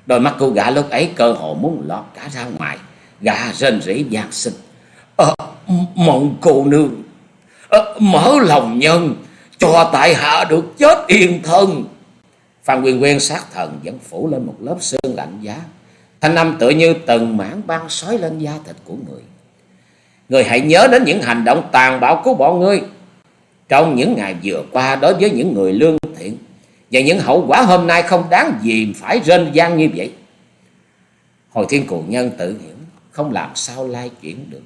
Đôi mắt cô gã lúc ấy cơ hồ muốn lọt cả ra ngoài, gã rên rỉ gian sinh. Ờ, mộng cô nương, ờ, mở lòng nhân, cho tại hạ được chết yên thân. Phan Quyên Quyên sát thần vẫn phủ lên một lớp xương lạnh giá. Thanh âm tự như từng mảng băng sói lên da thịt của người. Người hãy nhớ đến những hành động tàn bạo của bọn ngươi trong những ngày vừa qua, đối với những người lương thiện. Và những hậu quả hôm nay không đáng gì phải rên gian như vậy. Hồi thiên cụ nhân tự hiểu, không làm sao lai chuyển được.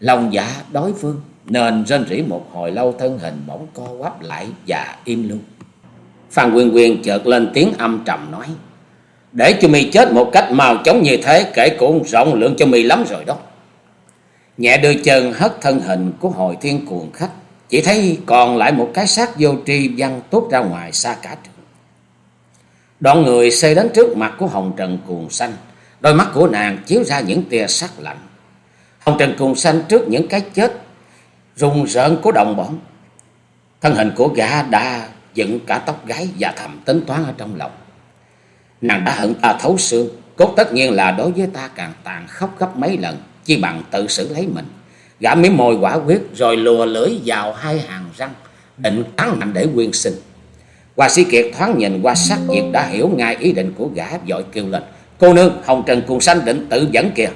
Lòng dạ đối phương, nên rên rỉ một hồi lâu, thân hình bỗng co quắp lại và im luôn. Phan Quyên Quyên chợt lên tiếng âm trầm nói. Để cho mi chết một cách màu chóng như thế, kể cũng rộng lượng cho mi lắm rồi đó. Nhẹ đưa chân hất thân hình của hồi thiên cuồng khách. Chỉ thấy còn lại một cái xác vô tri văng tốt ra ngoài xa cả trường. Đoạn người xây đến trước mặt của Hồng Trần cuồng xanh. Đôi mắt của nàng chiếu ra những tia sắc lạnh. Hồng Trần cuồng xanh trước những cái chết rùng rợn của đồng bọn. Thân hình của gã đã dựng cả tóc gái và thầm tính toán ở trong lòng. Nàng đã hận ta thấu xương, cốt tất nhiên là đối với ta càng tàn khốc gấp mấy lần, chi bằng tự xử lấy mình. Gã miếng môi quả quyết rồi lùa lưỡi vào hai hàng răng, định cắn mạnh để quyên sinh. Hoa sĩ Kiệt thoáng nhìn qua sắc diệt đã hiểu ngay ý định của gã vội kêu lên. Cô nương, Hồng Trần Cuồng sanh định tự dẫn kìa.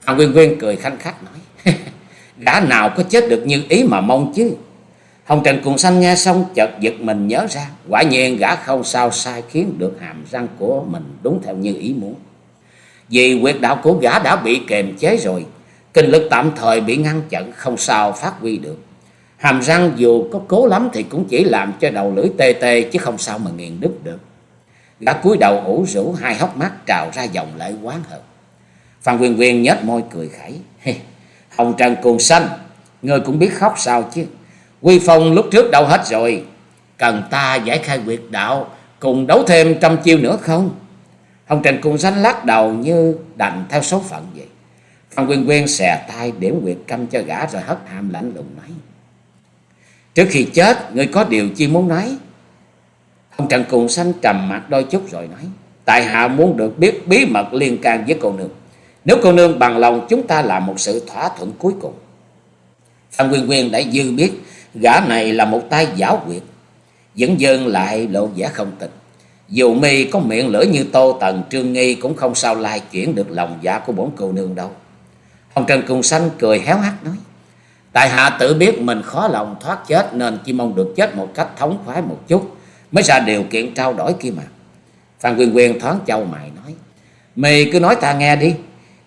Phan Quyên Quyên cười khanh khách nói. gã nào có chết được như ý mà mong chứ. Hồng Trần Cuồng sanh nghe xong chợt giật mình nhớ ra. Quả nhiên gã không sao sai khiến được hàm răng của mình đúng theo như ý muốn. Vì quyệt đạo của gã đã bị kềm chế rồi. Kinh lực tạm thời bị ngăn chặn không sao phát huy được. Hàm răng dù có cố lắm thì cũng chỉ làm cho đầu lưỡi tê tê chứ không sao mà nghiền đứt được. Gã cúi đầu ủ rũ hai hốc mắt trào ra dòng lệ quán hận. Phan Quyên Quyên nhếch môi cười khẩy. Hồng Trần Cuồng Xanh, ngươi cũng biết khóc sao chứ. Quy phong lúc trước đâu hết rồi. Cần ta giải khai quyệt đạo cùng đấu thêm trăm chiêu nữa không? Hồng Trần cung Xanh lắc đầu như đành theo số phận vậy. Phan Quyên Quyên xè tay điểm quyệt câm cho gã rồi hất hàm lạnh lùng nói. Trước khi chết, ngươi có điều chi muốn nói? Hồng Trần Cùng Xanh trầm mặt đôi chút rồi nói. Tại hạ muốn được biết bí mật liên can với cô nương. Nếu cô nương bằng lòng chúng ta làm một sự thỏa thuận cuối cùng. Phan Quyên Quyên đã dư biết gã này là một tay giáo quyệt. Vẫn dơn lại lộ vẻ không tình. Dù mi có miệng lưỡi như tô tần, trương nghi cũng không sao lai chuyển được lòng dạ của bốn cô nương đâu. ông Trần Cùng Xanh cười héo hắt nói. Tại hạ tự biết mình khó lòng thoát chết nên chỉ mong được chết một cách thống khoái một chút, mới ra điều kiện trao đổi kia mà. Phan Quyên Quyên thoáng châu mày nói. mì cứ nói ta nghe đi.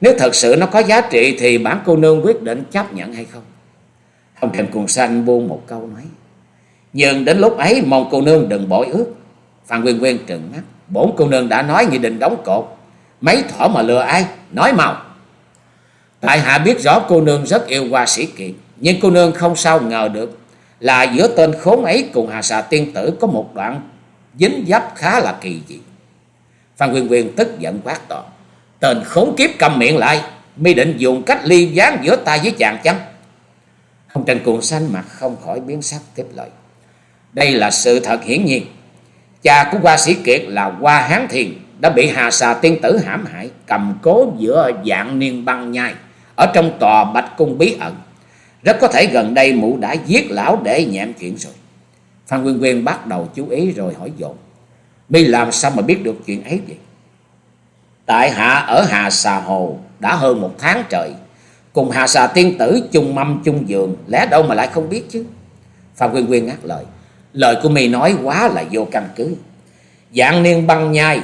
Nếu thật sự nó có giá trị thì bản cô nương quyết định chấp nhận hay không? ông Trần Cùng Xanh buông một câu nói. Nhưng đến lúc ấy mong cô nương đừng bội ước. Phan Quyên Quyên trừng mắt. Bốn cô nương đã nói nghị định đóng cột. Mấy thỏ mà lừa ai? Nói màu Tại hạ biết rõ cô nương rất yêu hoa sĩ kiệt. Nhưng cô nương không sao ngờ được là giữa tên khốn ấy cùng Hà Xà tiên tử có một đoạn dính dấp khá là kỳ dị. Phan Quyên Quyên tức giận quát to. Tên khốn kiếp cầm miệng lại, mi định dùng cách ly gián giữa ta với chàng chăng? Hồng Trần Cuồng Xanh mặt không khỏi biến sắc tiếp lời. Đây là sự thật hiển nhiên. Cha của Hoa Sĩ Kiệt là Hoa Hán Thiền đã bị Hà Xà tiên tử hãm hại, cầm cố giữa dạng niên băng nhai ở trong tòa Bạch Cung bí ẩn. Rất có thể gần đây mụ đã giết lão để nhẹm chuyện rồi. Phan Quyên Quyên bắt đầu chú ý rồi hỏi dồn. Mi làm sao mà biết được chuyện ấy vậy? Tại hạ ở Hà Xà Hồ đã hơn một tháng trời. Cùng Hà Xà tiên tử chung mâm chung giường. Lẽ đâu mà lại không biết chứ? Phan Quyên Quyên ngắt lời. Lời của mi nói quá là vô căn cứ. Dạng niên băng nhai,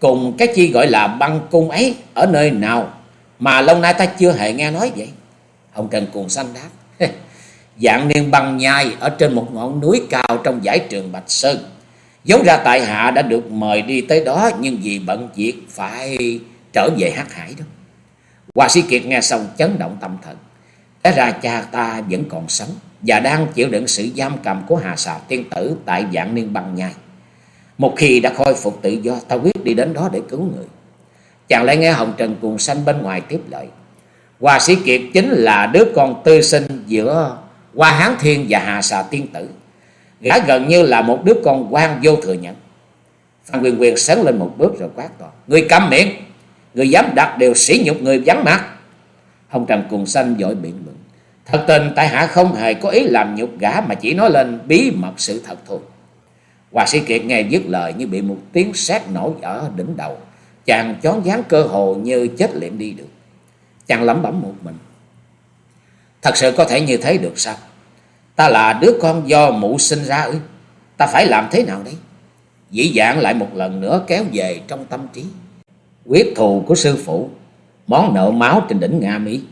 cùng cái chi gọi là băng cung ấy ở nơi nào mà lâu nay ta chưa hề nghe nói vậy? Hồng Trần Cuồng Xanh đáp. Dạng niên băng nhai ở trên một ngọn núi cao trong giải trường Bạch Sơn. Giống ra tại hạ đã được mời đi tới đó, nhưng vì bận việc phải trở về hắc hải đó. Hoa sĩ Kiệt nghe xong chấn động tâm thần. Thế ra cha ta vẫn còn sống và đang chịu đựng sự giam cầm của Hà Xà Tiên Tử tại dạng niên băng nhai. Một khi đã khôi phục tự do, ta quyết đi đến đó để cứu người. Chàng lại nghe Hồng Trần cuồng xanh bên ngoài tiếp lời. Hoa sĩ Kiệt chính là đứa con tư sinh giữa Hoa Hán Thiên và Hà Xà Tiên Tử. Gã gần như là một đứa con quan vô thừa nhận. Phan Quyền Quyền sấn lên một bước rồi quát to. Người câm miệng, người dám đặt điều sỉ nhục người vắng mặt. Hồng Trần cuồng xanh dội biện luận. Thật tình tại hạ không hề có ý làm nhục gã mà chỉ nói lên bí mật sự thật thôi. Hòa sĩ Kiệt nghe dứt lời như bị một tiếng sét nổ ở đỉnh đầu. Chàng chón dáng cơ hồ như chết liệm đi được. Chàng lẩm bẩm một mình. Thật sự có thể như thế được sao? Ta là đứa con do mụ sinh ra ư? Ta phải làm thế nào đây? Dĩ dạng lại một lần nữa kéo về trong tâm trí. Quyết thù của sư phụ, món nợ máu trên đỉnh Nga Mỹ.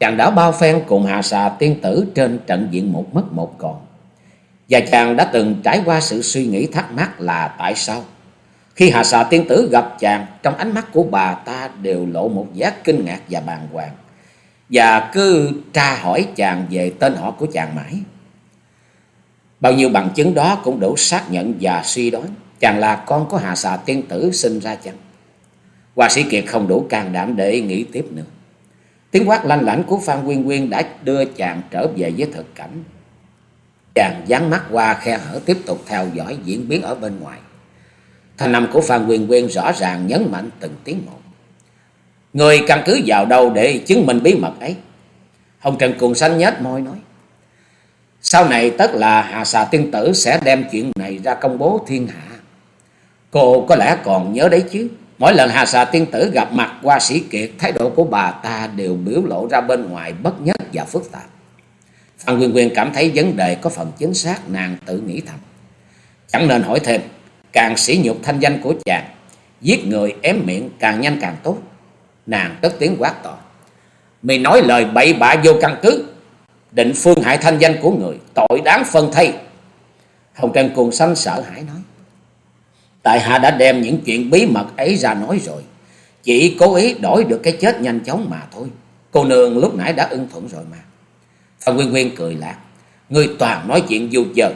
Chàng đã bao phen cùng Hà Xà tiên tử trên trận diện một mất một còn. Và chàng đã từng trải qua sự suy nghĩ thắc mắc là tại sao? Khi Hà Xà tiên tử gặp chàng, trong ánh mắt của bà ta đều lộ một giác kinh ngạc và bàng hoàng. Và cứ tra hỏi chàng về tên họ của chàng mãi. Bao nhiêu bằng chứng đó cũng đủ xác nhận và suy đoán chàng là con của Hà Xà tiên tử sinh ra chăng? Hoa sĩ Kiệt không đủ can đảm để nghĩ tiếp nữa. Tiếng quát lanh lảnh của Phan Quyên Quyên đã đưa chàng trở về với thực cảnh. Chàng dán mắt qua khe hở tiếp tục theo dõi diễn biến ở bên ngoài. Thanh âm của Phan Quyên Quyên rõ ràng nhấn mạnh từng tiếng một. Người căn cứ vào đâu để chứng minh bí mật ấy? Hồng Trần Cuồng Xanh nhếch môi nói. Sau này tất là Hà Xà Tiên Tử sẽ đem chuyện này ra công bố thiên hạ. Cô có lẽ còn nhớ đấy chứ. Mỗi lần Hà Xà Tiên Tử gặp mặt qua sĩ kiệt, thái độ của bà ta đều biểu lộ ra bên ngoài bất nhất và phức tạp. Phan Quyên Quyên cảm thấy vấn đề có phần chính xác, nàng tự nghĩ thầm. Chẳng nên hỏi thêm, càng sỉ nhục thanh danh của chàng, giết người ém miệng càng nhanh càng tốt. Nàng tất tiếng quát to. Mày nói lời bậy bạ vô căn cứ, định phương hại thanh danh của người, tội đáng phân thay. Hồng Trần Cuồng Xanh sợ hãi nói. Tại hạ đã đem những chuyện bí mật ấy ra nói rồi. Chỉ cố ý đổi được cái chết nhanh chóng mà thôi. Cô nương lúc nãy đã ưng thuận rồi mà. Phan Quyên nguyên cười lạc. Ngươi toàn nói chuyện vô giờ.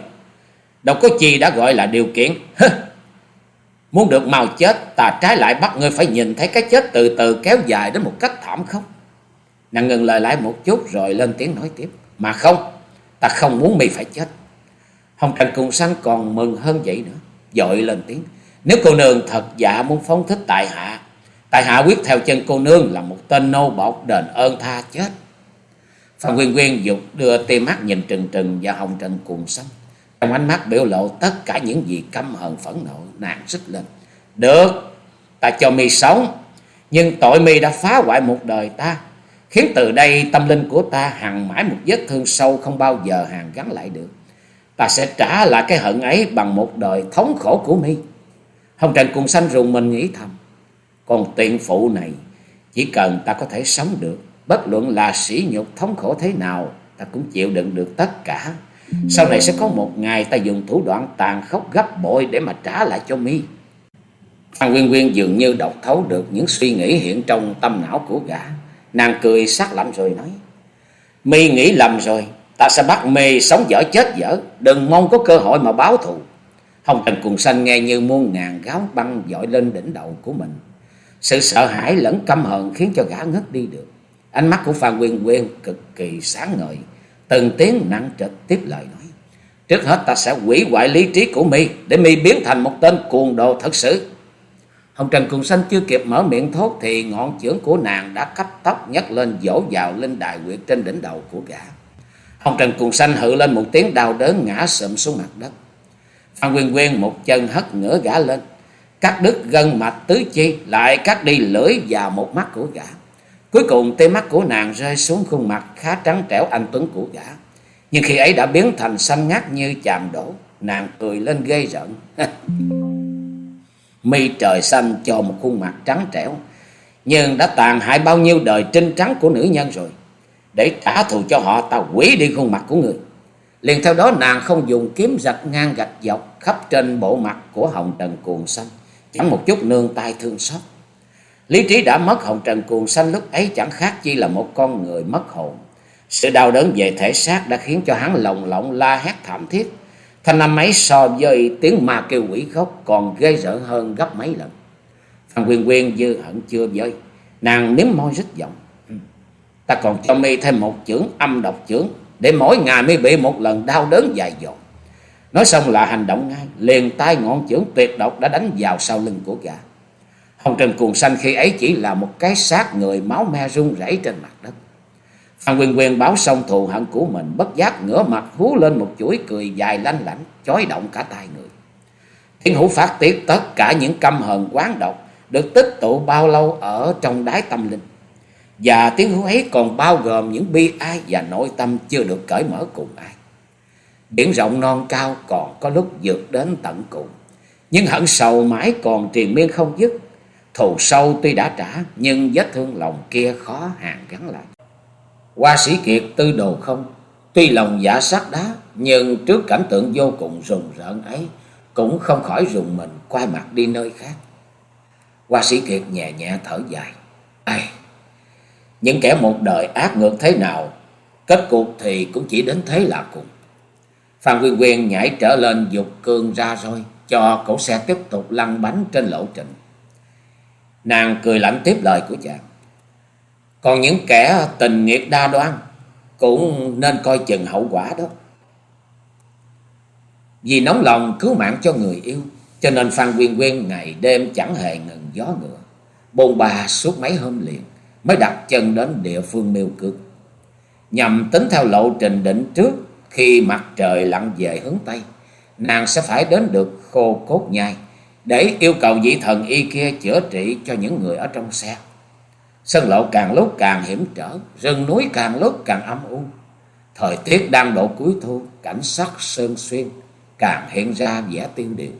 Đâu có chi đã gọi là điều kiện. Muốn được mau chết, ta trái lại bắt ngươi phải nhìn thấy cái chết từ từ kéo dài đến một cách thảm khốc. Nàng ngừng lời lại một chút rồi lên tiếng nói tiếp. Mà không, ta không muốn mi phải chết. Hồng Trần Cùng sáng còn mừng hơn vậy nữa. Dội lên tiếng. Nếu cô nương thật dạ muốn phóng thích tại hạ, tại hạ quyết theo chân cô nương là một tên nô bọc đền ơn tha chết. Phan Quyên Quyên dục đưa tia mắt nhìn trừng trừng và hồng trần cùng sống Trong ánh mắt biểu lộ tất cả những gì căm hận phẫn nộ, nàng xích lên. Được, ta cho mi sống, nhưng tội mi đã phá hoại một đời ta, khiến từ đây tâm linh của ta hằng mãi một vết thương sâu không bao giờ hàn gắn lại được. Ta sẽ trả lại cái hận ấy bằng một đời thống khổ của mi. Hồng Trần cùng sanh rùng mình nghĩ thầm. Còn tiện phụ này, chỉ cần ta có thể sống được, bất luận là sỉ nhục thống khổ thế nào, ta cũng chịu đựng được tất cả. Sau này sẽ có một ngày ta dùng thủ đoạn tàn khốc gấp bội để mà trả lại cho mi. Phan nguyên nguyên dường như đọc thấu được những suy nghĩ hiện trong tâm não của gã. Nàng cười sắc lạnh rồi nói. Mi nghĩ lầm rồi, ta sẽ bắt mi sống dở chết dở, đừng mong có cơ hội mà báo thù. Hồng Trần Cùng sanh nghe như muôn ngàn gáo băng dội lên đỉnh đầu của mình. Sự sợ hãi lẫn căm hờn khiến cho gã ngất đi được. Ánh mắt của Phan Quyên Quyên cực kỳ sáng ngời, từng tiếng nặng trịch tiếp lời nói. Trước hết ta sẽ quỷ hoại lý trí của mi để mi biến thành một tên cuồng đồ thật sự. Hồng Trần Cùng Xanh chưa kịp mở miệng thốt thì ngọn chưởng của nàng đã cấp tóc nhấc lên dỗ vào lên đài quyệt trên đỉnh đầu của gã. Hồng Trần Cùng Xanh hự lên một tiếng đau đớn ngã sụm xuống mặt đất. À, Phan Quyên Quyên một chân hất ngửa gã lên, cắt đứt gân mạch tứ chi, lại cắt đi lưỡi vào một mắt của gã. Cuối cùng tia mắt của nàng rơi xuống khuôn mặt khá trắng trẻo anh tuấn của gã. Nhưng khi ấy đã biến thành xanh ngắt như chàm đổ, nàng cười lên ghê rợn. mi trời xanh cho một khuôn mặt trắng trẻo, nhưng đã tàn hại bao nhiêu đời trinh trắng của nữ nhân rồi. Để trả thù cho họ ta quỷ đi khuôn mặt của người. Liền theo đó nàng không dùng kiếm rạch ngang gạch dọc khắp trên bộ mặt của Hồng Trần Cuồng Xanh, chẳng một chút nương tay thương xót. Lý trí đã mất Hồng Trần Cuồng Xanh lúc ấy chẳng khác chi là một con người mất hồn. Sự đau đớn về thể xác đã khiến cho hắn lồng lộng la hét thảm thiết. Thanh âm ấy so với tiếng ma kêu quỷ khóc còn ghê rợn hơn gấp mấy lần. Phan Quyên Quyên dư hận chưa vơi, nàng nếm môi rít giọng. Ừ, ta còn cho mi thêm một chưởng âm độc chưởng để mỗi ngày mới bị một lần đau đớn dài dột. Nói xong là hành động ngay, liền tay ngọn chưởng tuyệt độc đã đánh vào sau lưng của gã. Hồng Trần Cuồng Xanh khi ấy chỉ là một cái xác người máu me rung rẩy trên mặt đất. Phan Quyên Quyên báo xong thù hận của mình, bất giác ngửa mặt hú lên một chuỗi cười dài lanh lảnh, chói động cả tai người. Thiên hữu phát tiết tất cả những căm hờn quán độc được tích tụ bao lâu ở trong đáy tâm linh. Và tiếng hú ấy còn bao gồm những bi ai và nội tâm chưa được cởi mở cùng ai. Biển rộng non cao còn có lúc vượt đến tận cùng. Nhưng hận sầu mãi còn triền miên không dứt. Thù sâu tuy đã trả nhưng vết thương lòng kia khó hàn gắn lại. Hoa sĩ Kiệt tư đồ không, tuy lòng dạ giả sát đá, nhưng trước cảnh tượng vô cùng rùng rợn ấy, cũng không khỏi rùng mình quay mặt đi nơi khác. Hoa sĩ Kiệt nhẹ nhẹ thở dài. Ai, những kẻ một đời ác ngược thế nào, kết cục thì cũng chỉ đến thế là cùng. Phan Quyên Quyên nhảy trở lên dục cương ra rồi, cho cỗ xe tiếp tục lăn bánh trên lộ trình. Nàng cười lạnh tiếp lời của chàng. Còn những kẻ tình nghiệt đa đoan cũng nên coi chừng hậu quả đó. Vì nóng lòng cứu mạng cho người yêu, cho nên Phan Quyên Quyên ngày đêm chẳng hề ngừng gió ngựa. Bồn bà suốt mấy hôm liền mới đặt chân đến địa phương miêu cước. Nhằm tính theo lộ trình định trước khi mặt trời lặn về hướng Tây, nàng sẽ phải đến được khô cốt nhai để yêu cầu vị thần y kia chữa trị cho những người ở trong xe. Sân lộ càng lúc càng hiểm trở, rừng núi càng lúc càng âm u. Thời tiết đang độ cuối thu, cảnh sắc sơn xuyên càng hiện ra vẻ tiêu điều.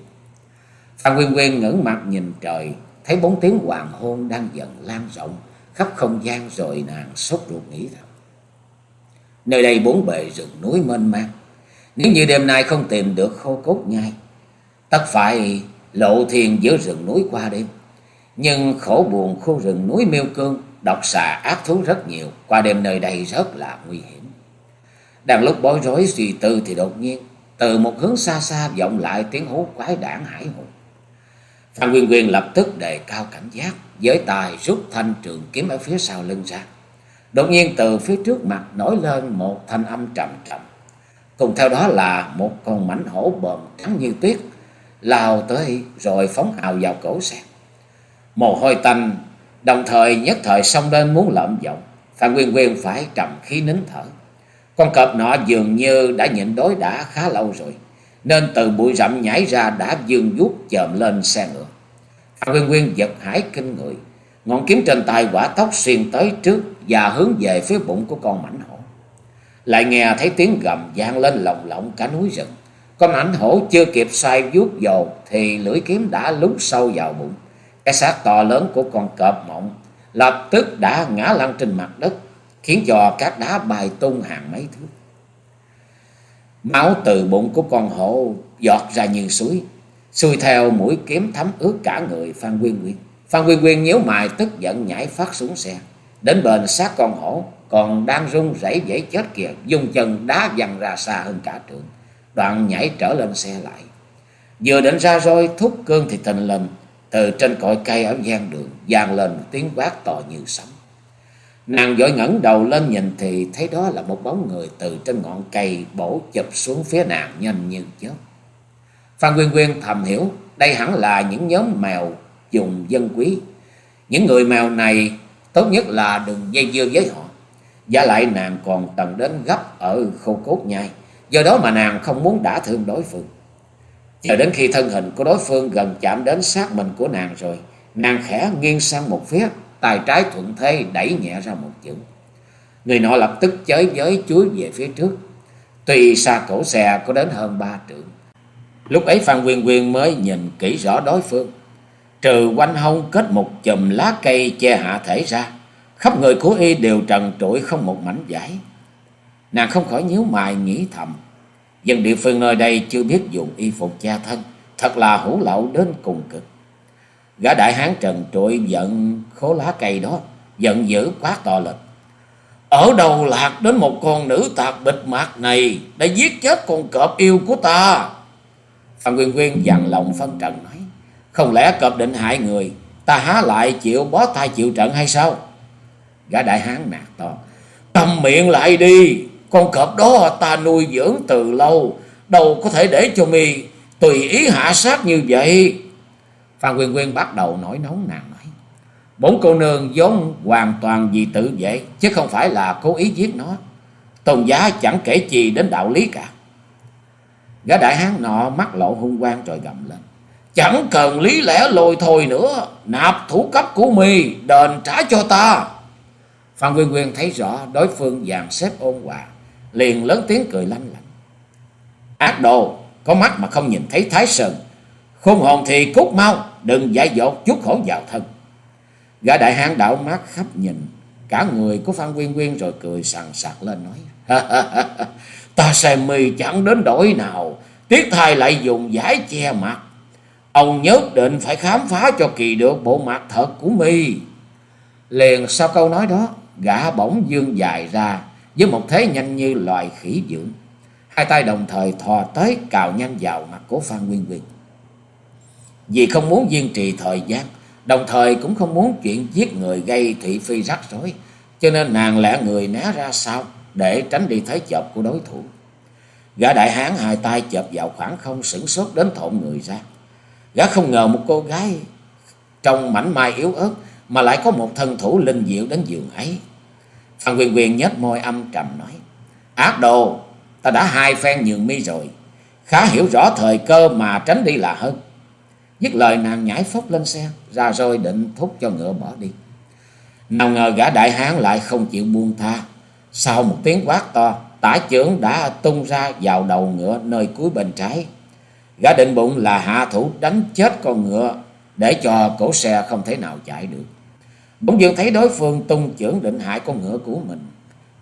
Phan nguyên Quyên ngẩng mặt nhìn trời, thấy bóng tiếng hoàng hôn đang dần lan rộng khắp không gian rồi nàng sốt ruột nghĩ thầm. Nơi đây bốn bề rừng núi mênh mang, nếu như đêm nay không tìm được khô cốt nhai, tất phải lộ thiền giữa rừng núi qua đêm. Nhưng khổ buồn khu rừng núi miêu cương, độc xà ác thú rất nhiều, qua đêm nơi đây rất là nguy hiểm. Đang lúc bối rối suy tư thì đột nhiên, từ một hướng xa xa vọng lại tiếng hú quái đản hải hùng. Phan Quyên Quyên lập tức đề cao cảnh giác, với tài rút thanh trường kiếm ở phía sau lưng ra. Đột nhiên từ phía trước mặt nổi lên một thanh âm trầm trầm. Cùng theo đó là một con mảnh hổ bờm trắng như tuyết, lao tới rồi phóng hào vào cổ xe. Mồ hôi tanh, đồng thời nhất thời xông lên muốn lợm giọng. Phan Quyên Quyên phải trầm khí nín thở. Con cọp nọ dường như đã nhịn đối đã khá lâu rồi. Nên từ bụi rậm nhảy ra đã dương vuốt chồm lên xe ngựa. Phan Quyên nguyên giật hãi kinh người. Ngọn kiếm trên tay quả tóc xuyên tới trước và hướng về phía bụng của con mảnh hổ. Lại nghe thấy tiếng gầm vang lên lồng lộng cả núi rừng. Con mảnh hổ chưa kịp xoay vuốt dầu thì lưỡi kiếm đã lún sâu vào bụng. Cái xác to lớn của con cọp mộng lập tức đã ngã lăn trên mặt đất, khiến cho các đá bay tung hàng mấy thước. Máu từ bụng của con hổ giọt ra như suối, xuôi theo mũi kiếm thấm ướt cả người Phan Quyên Quyên. Phan Quyên Quyên nhíu mày tức giận nhảy phát xuống xe, Đến bên sát con hổ, còn đang run rẩy dễ chết kìa, dùng chân đá văng ra xa hơn cả trượng. Đoạn nhảy trở lên xe lại. Vừa định ra rồi thúc cương thì thình lình từ trên cội cây ở gian đường vang lên một tiếng quát to như sấm. Nàng vội ngẩng đầu lên nhìn thì thấy đó là một bóng người từ trên ngọn cây bổ chụp xuống phía nàng nhanh như chớp. Phan Quyên Quyên thầm hiểu đây hẳn là những nhóm mèo dùng dân quý. Những người mèo này tốt nhất là đừng dây dưa với họ. Và lại nàng còn tầng đến gấp ở khâu cốt nhai. Do đó mà nàng không muốn đả thương đối phương. Chờ đến khi thân hình của đối phương gần chạm đến sát mình của nàng rồi, nàng khẽ nghiêng sang một phía, tay trái thuận thế đẩy nhẹ ra một chữ. Người nọ lập tức chới với chuối về phía trước. Tuy xa cổ xe có đến hơn ba trượng. Lúc ấy Phan Quyên Quyên mới nhìn kỹ rõ đối phương. Trừ quanh hông kết một chùm lá cây che hạ thể ra. Khắp người của y đều trần trụi không một mảnh vải. Nàng không khỏi nhíu mày nghĩ thầm. Dân địa phương nơi đây chưa biết dùng y phục cha thân. Thật là hủ lậu đến cùng cực. Gã đại hán trần trụi giận khố lá cây đó. Giận dữ quá to lực Ở đầu lạc đến một con nữ tạc bịt mặt này, đã giết chết con cọp yêu của ta. Phan Quyên Quyên dằn lòng phân trần nói. Không lẽ cọp định hại người. Ta há lại chịu bó tay chịu trận hay sao? Gã đại hán nạt to. Cầm miệng lại đi. Con cọp đó ta nuôi dưỡng từ lâu. Đâu có thể để cho mi tùy ý hạ sát như vậy. Phan Quyên Quyên bắt đầu nổi nóng nàng nói. Bốn cô nương vốn hoàn toàn vì tự vệ. Chứ không phải là cố ý giết nó. Tôn giá chẳng kể chi đến đạo lý cả. Gã đại hán nọ mắt lộ hung quang rồi gầm lên. Chẳng cần lý lẽ lôi thôi nữa. Nạp thủ cấp của mi đền trả cho ta. Phan Quyên Quyên thấy rõ đối phương dàn xếp ôn hòa. Liền lớn tiếng cười lanh lạnh. Ác đồ, có mắt mà không nhìn thấy thái sơn. Khôn hồn thì cút mau, đừng dại dột chút khổ vào thân. Gã đại hán đảo mắt khắp nhìn. Cả người của Phan Quyên Quyên rồi cười sằng sặc lên nói. Ta xem mi chẳng đến đổi nào. Tiếc thay lại dùng giải che mặt. Ông nhất định phải khám phá cho kỳ được bộ mặt thật của mi. Liền sau câu nói đó, gã bỗng dương dài ra với một thế nhanh như loài khỉ dưỡng. Hai tay đồng thời thò tới cào nhanh vào mặt của Phan Nguyên Quyên. Vì không muốn duy trì thời gian, đồng thời cũng không muốn chuyện giết người gây thị phi rắc rối, cho nên nàng lẽ người né ra sau để tránh đi thế chộp của đối thủ. Gã đại hán hai tay chộp vào khoảng không sửng sốt đến thộn người ra. Gã không ngờ một cô gái trong mảnh mai yếu ớt mà lại có một thân thủ linh diệu đến giường ấy. Phan Quyền Quyền nhếch môi âm trầm nói. Ác đồ, ta đã hai phen nhường mi rồi. Khá hiểu rõ thời cơ mà tránh đi là hơn. Dứt lời nàng nhảy phốc lên xe, ra rồi định thúc cho ngựa bỏ đi. Nào ngờ gã đại hán lại không chịu buông tha. Sau một tiếng quát to, tả trưởng đã tung ra vào đầu ngựa nơi cuối bên trái. Gã định bụng là hạ thủ đánh chết con ngựa để cho cổ xe không thể nào chạy được. Bỗng dưng thấy đối phương tung trưởng định hại con ngựa của mình.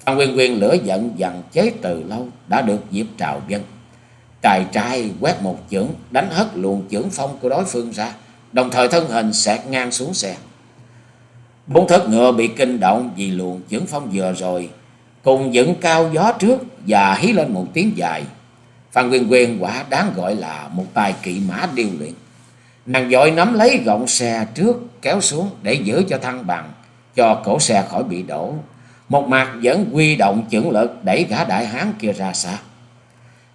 Phan Nguyên Nguyên lửa giận dằn chế từ lâu đã được Diệp Trào dân. Cài trai quét một chưởng đánh hất luồng chưởng phong của đối phương ra. Đồng thời thân hình xẹt ngang xuống xe. Bốn thất ngựa bị kinh động vì luồng chưởng phong vừa rồi. Cùng dựng cao gió trước và hí lên một tiếng dài. Phan Nguyên Quyên quả đáng gọi là một tài kỵ mã điêu luyện. Nàng dội nắm lấy gọng xe trước kéo xuống để giữ cho thăng bằng, cho cổ xe khỏi bị đổ. Một mặt vẫn quy động chưởng lực đẩy gã đại hán kia ra xa.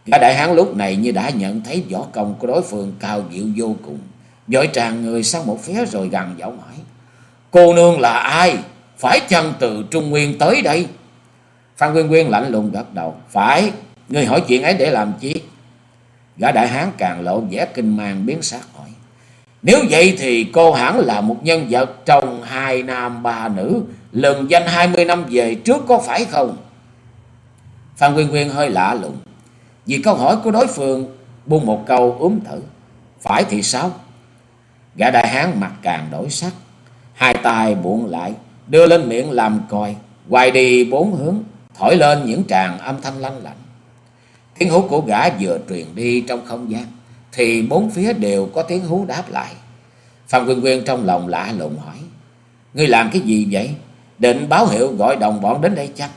Gã đại hán lúc này như đã nhận thấy võ công của đối phương cao diệu vô cùng. Dội tràn người sang một phía rồi gằn giọng hỏi. Cô nương là ai? Phải chăng từ Trung Nguyên tới đây? Phan Quyên Quyên lạnh lùng gật đầu. Phải, người hỏi chuyện ấy để làm chi? Gã đại hán càng lộ vẻ kinh mang biến sắc hỏi. Nếu vậy thì cô hẳn là một nhân vật trong hai nam ba nữ, lần danh hai mươi năm về trước có phải không? Phan Quyên Quyên hơi lạ lùng, vì câu hỏi của đối phương buông một câu úm thử. Phải thì sao? Gã đại hán mặt càng đổi sắc, hai tay buông lại, đưa lên miệng làm còi, quay đi bốn hướng, thổi lên những tràng âm thanh lanh lạnh. Tiếng hú của gã vừa truyền đi trong không gian thì bốn phía đều có tiếng hú đáp lại. Phan Quyên Quyên trong lòng lạ lùng hỏi. Ngươi làm cái gì vậy? Định báo hiệu gọi đồng bọn đến đây chắc.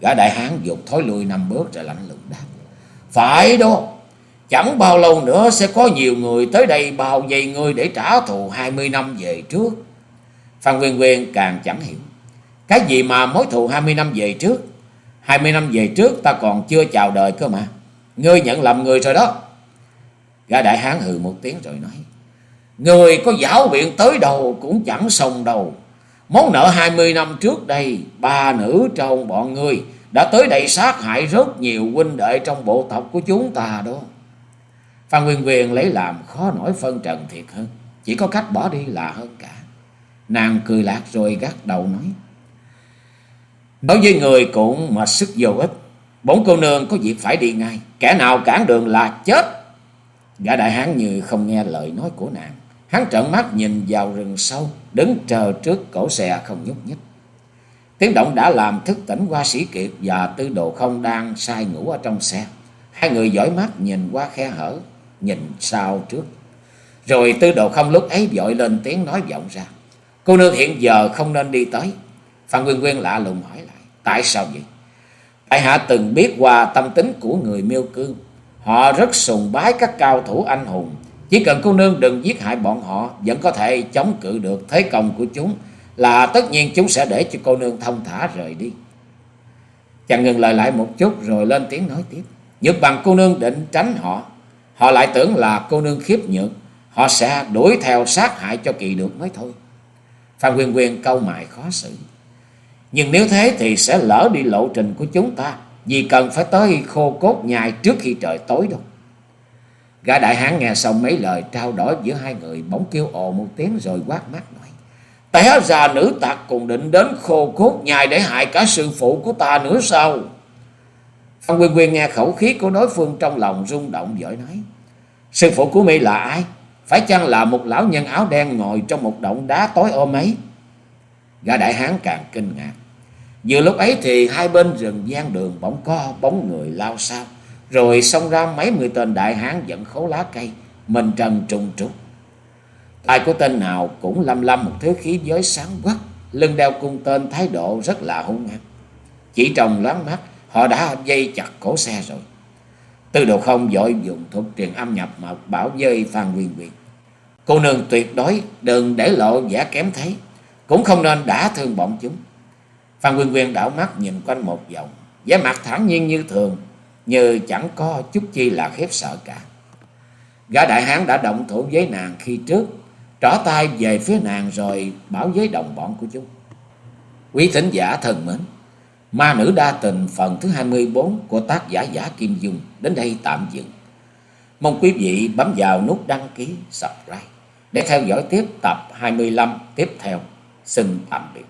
Gã đại hán dục thối lui năm bước rồi lạnh lùng đáp. Phải đó. Chẳng bao lâu nữa sẽ có nhiều người tới đây bao vây ngươi để trả thù 20 năm về trước. Phan Nguyên Nguyên càng chẳng hiểu. Cái gì mà mối thù 20 năm về trước? 20 năm về trước ta còn chưa chào đời cơ mà. Ngươi nhận lầm người rồi đó. Gã đại hán hừ một tiếng rồi nói. Người có giáo biện tới đâu cũng chẳng xong đâu. Món nợ 20 năm trước đây, ba nữ trong bọn ngươi đã tới đây sát hại rất nhiều huynh đệ trong bộ tộc của chúng ta đó. Phan Nguyên Quyền lấy làm khó nổi phân trần thiệt hơn. Chỉ có cách bỏ đi là hơn cả. Nàng cười lạc rồi gắt đầu nói. Đối với người cũng mà sức vô ích. Bốn cô nương có việc phải đi ngay. Kẻ nào cản đường là chết. Gã đại hán như không nghe lời nói của nàng. Hắn trợn mắt nhìn vào rừng sâu. Đứng chờ trước cổ xe không nhúc nhích. Tiếng động đã làm thức tỉnh qua sĩ kiệt và tư đồ không đang say ngủ ở trong xe. Hai người dõi mắt nhìn qua khe hở, nhìn sau trước. Rồi tư đồ không lúc ấy vội lên tiếng nói vọng ra. Cô nương hiện giờ không nên đi tới. Phan nguyên nguyên lạ lùng hỏi lại. Tại sao vậy? Tại hạ từng biết qua tâm tính của người miêu cương. Họ rất sùng bái các cao thủ anh hùng. Chỉ cần cô nương đừng giết hại bọn họ, vẫn có thể chống cự được thế công của chúng. Là tất nhiên chúng sẽ để cho cô nương thông thả rời đi. Chàng ngừng lời lại một chút rồi lên tiếng nói tiếp. Nhược bằng cô nương định tránh họ. Họ lại tưởng là cô nương khiếp nhược. Họ sẽ đuổi theo sát hại cho kỳ được mới thôi. Phan Quyên Quyên câu mại khó xử. Nhưng nếu thế thì sẽ lỡ đi lộ trình của chúng ta. Vì cần phải tới khô cốt nhai trước khi trời tối đâu. Gã đại hán nghe xong mấy lời trao đổi giữa hai người bỗng kêu ồ một tiếng rồi quát mắt. Té ra nữ tặc cùng định đến khô cốt nhai để hại cả sư phụ của ta nữa sao? Phan Quyên Quyên nghe khẩu khí của đối phương trong lòng rung động dội nói. Sư phụ của Mỹ là ai? Phải chăng là một lão nhân áo đen ngồi trong một động đá tối ôm ấy? Gã đại hán càng kinh ngạc. Vừa lúc ấy thì hai bên rừng gian đường bỗng có bóng người lao sao. Rồi xông ra mấy mươi tên đại hán dẫn khấu lá cây. Mình trần trùng trục. Ai của tên nào cũng lâm lâm một thứ khí giới sáng quắc. Lưng đeo cung tên thái độ rất là hung hăng. Chỉ trong loáng mắt, họ đã dây chặt cổ xe rồi. Tư đồ không dội dùng thuật truyền âm nhập mật bảo dây Phan Quyền quyền. Cô nương tuyệt đối đừng để lộ giả kém thấy. Cũng không nên đã thương bọn chúng. Phan Quyền quyền đảo mắt nhìn quanh một vòng. vẻ mặt thản nhiên như thường. Như chẳng có chút chi là khiếp sợ cả. Gã đại hán đã động thủ với nàng khi trước. Trỏ tay về phía nàng rồi bảo với đồng bọn của chúng. Quý thính giả thần mến. Ma nữ đa tình phần thứ 24 của tác giả Giả Kim Dung đến đây tạm dừng. Mong quý vị bấm vào nút đăng ký, subscribe để theo dõi tiếp tập 25 tiếp theo. Xin tạm biệt.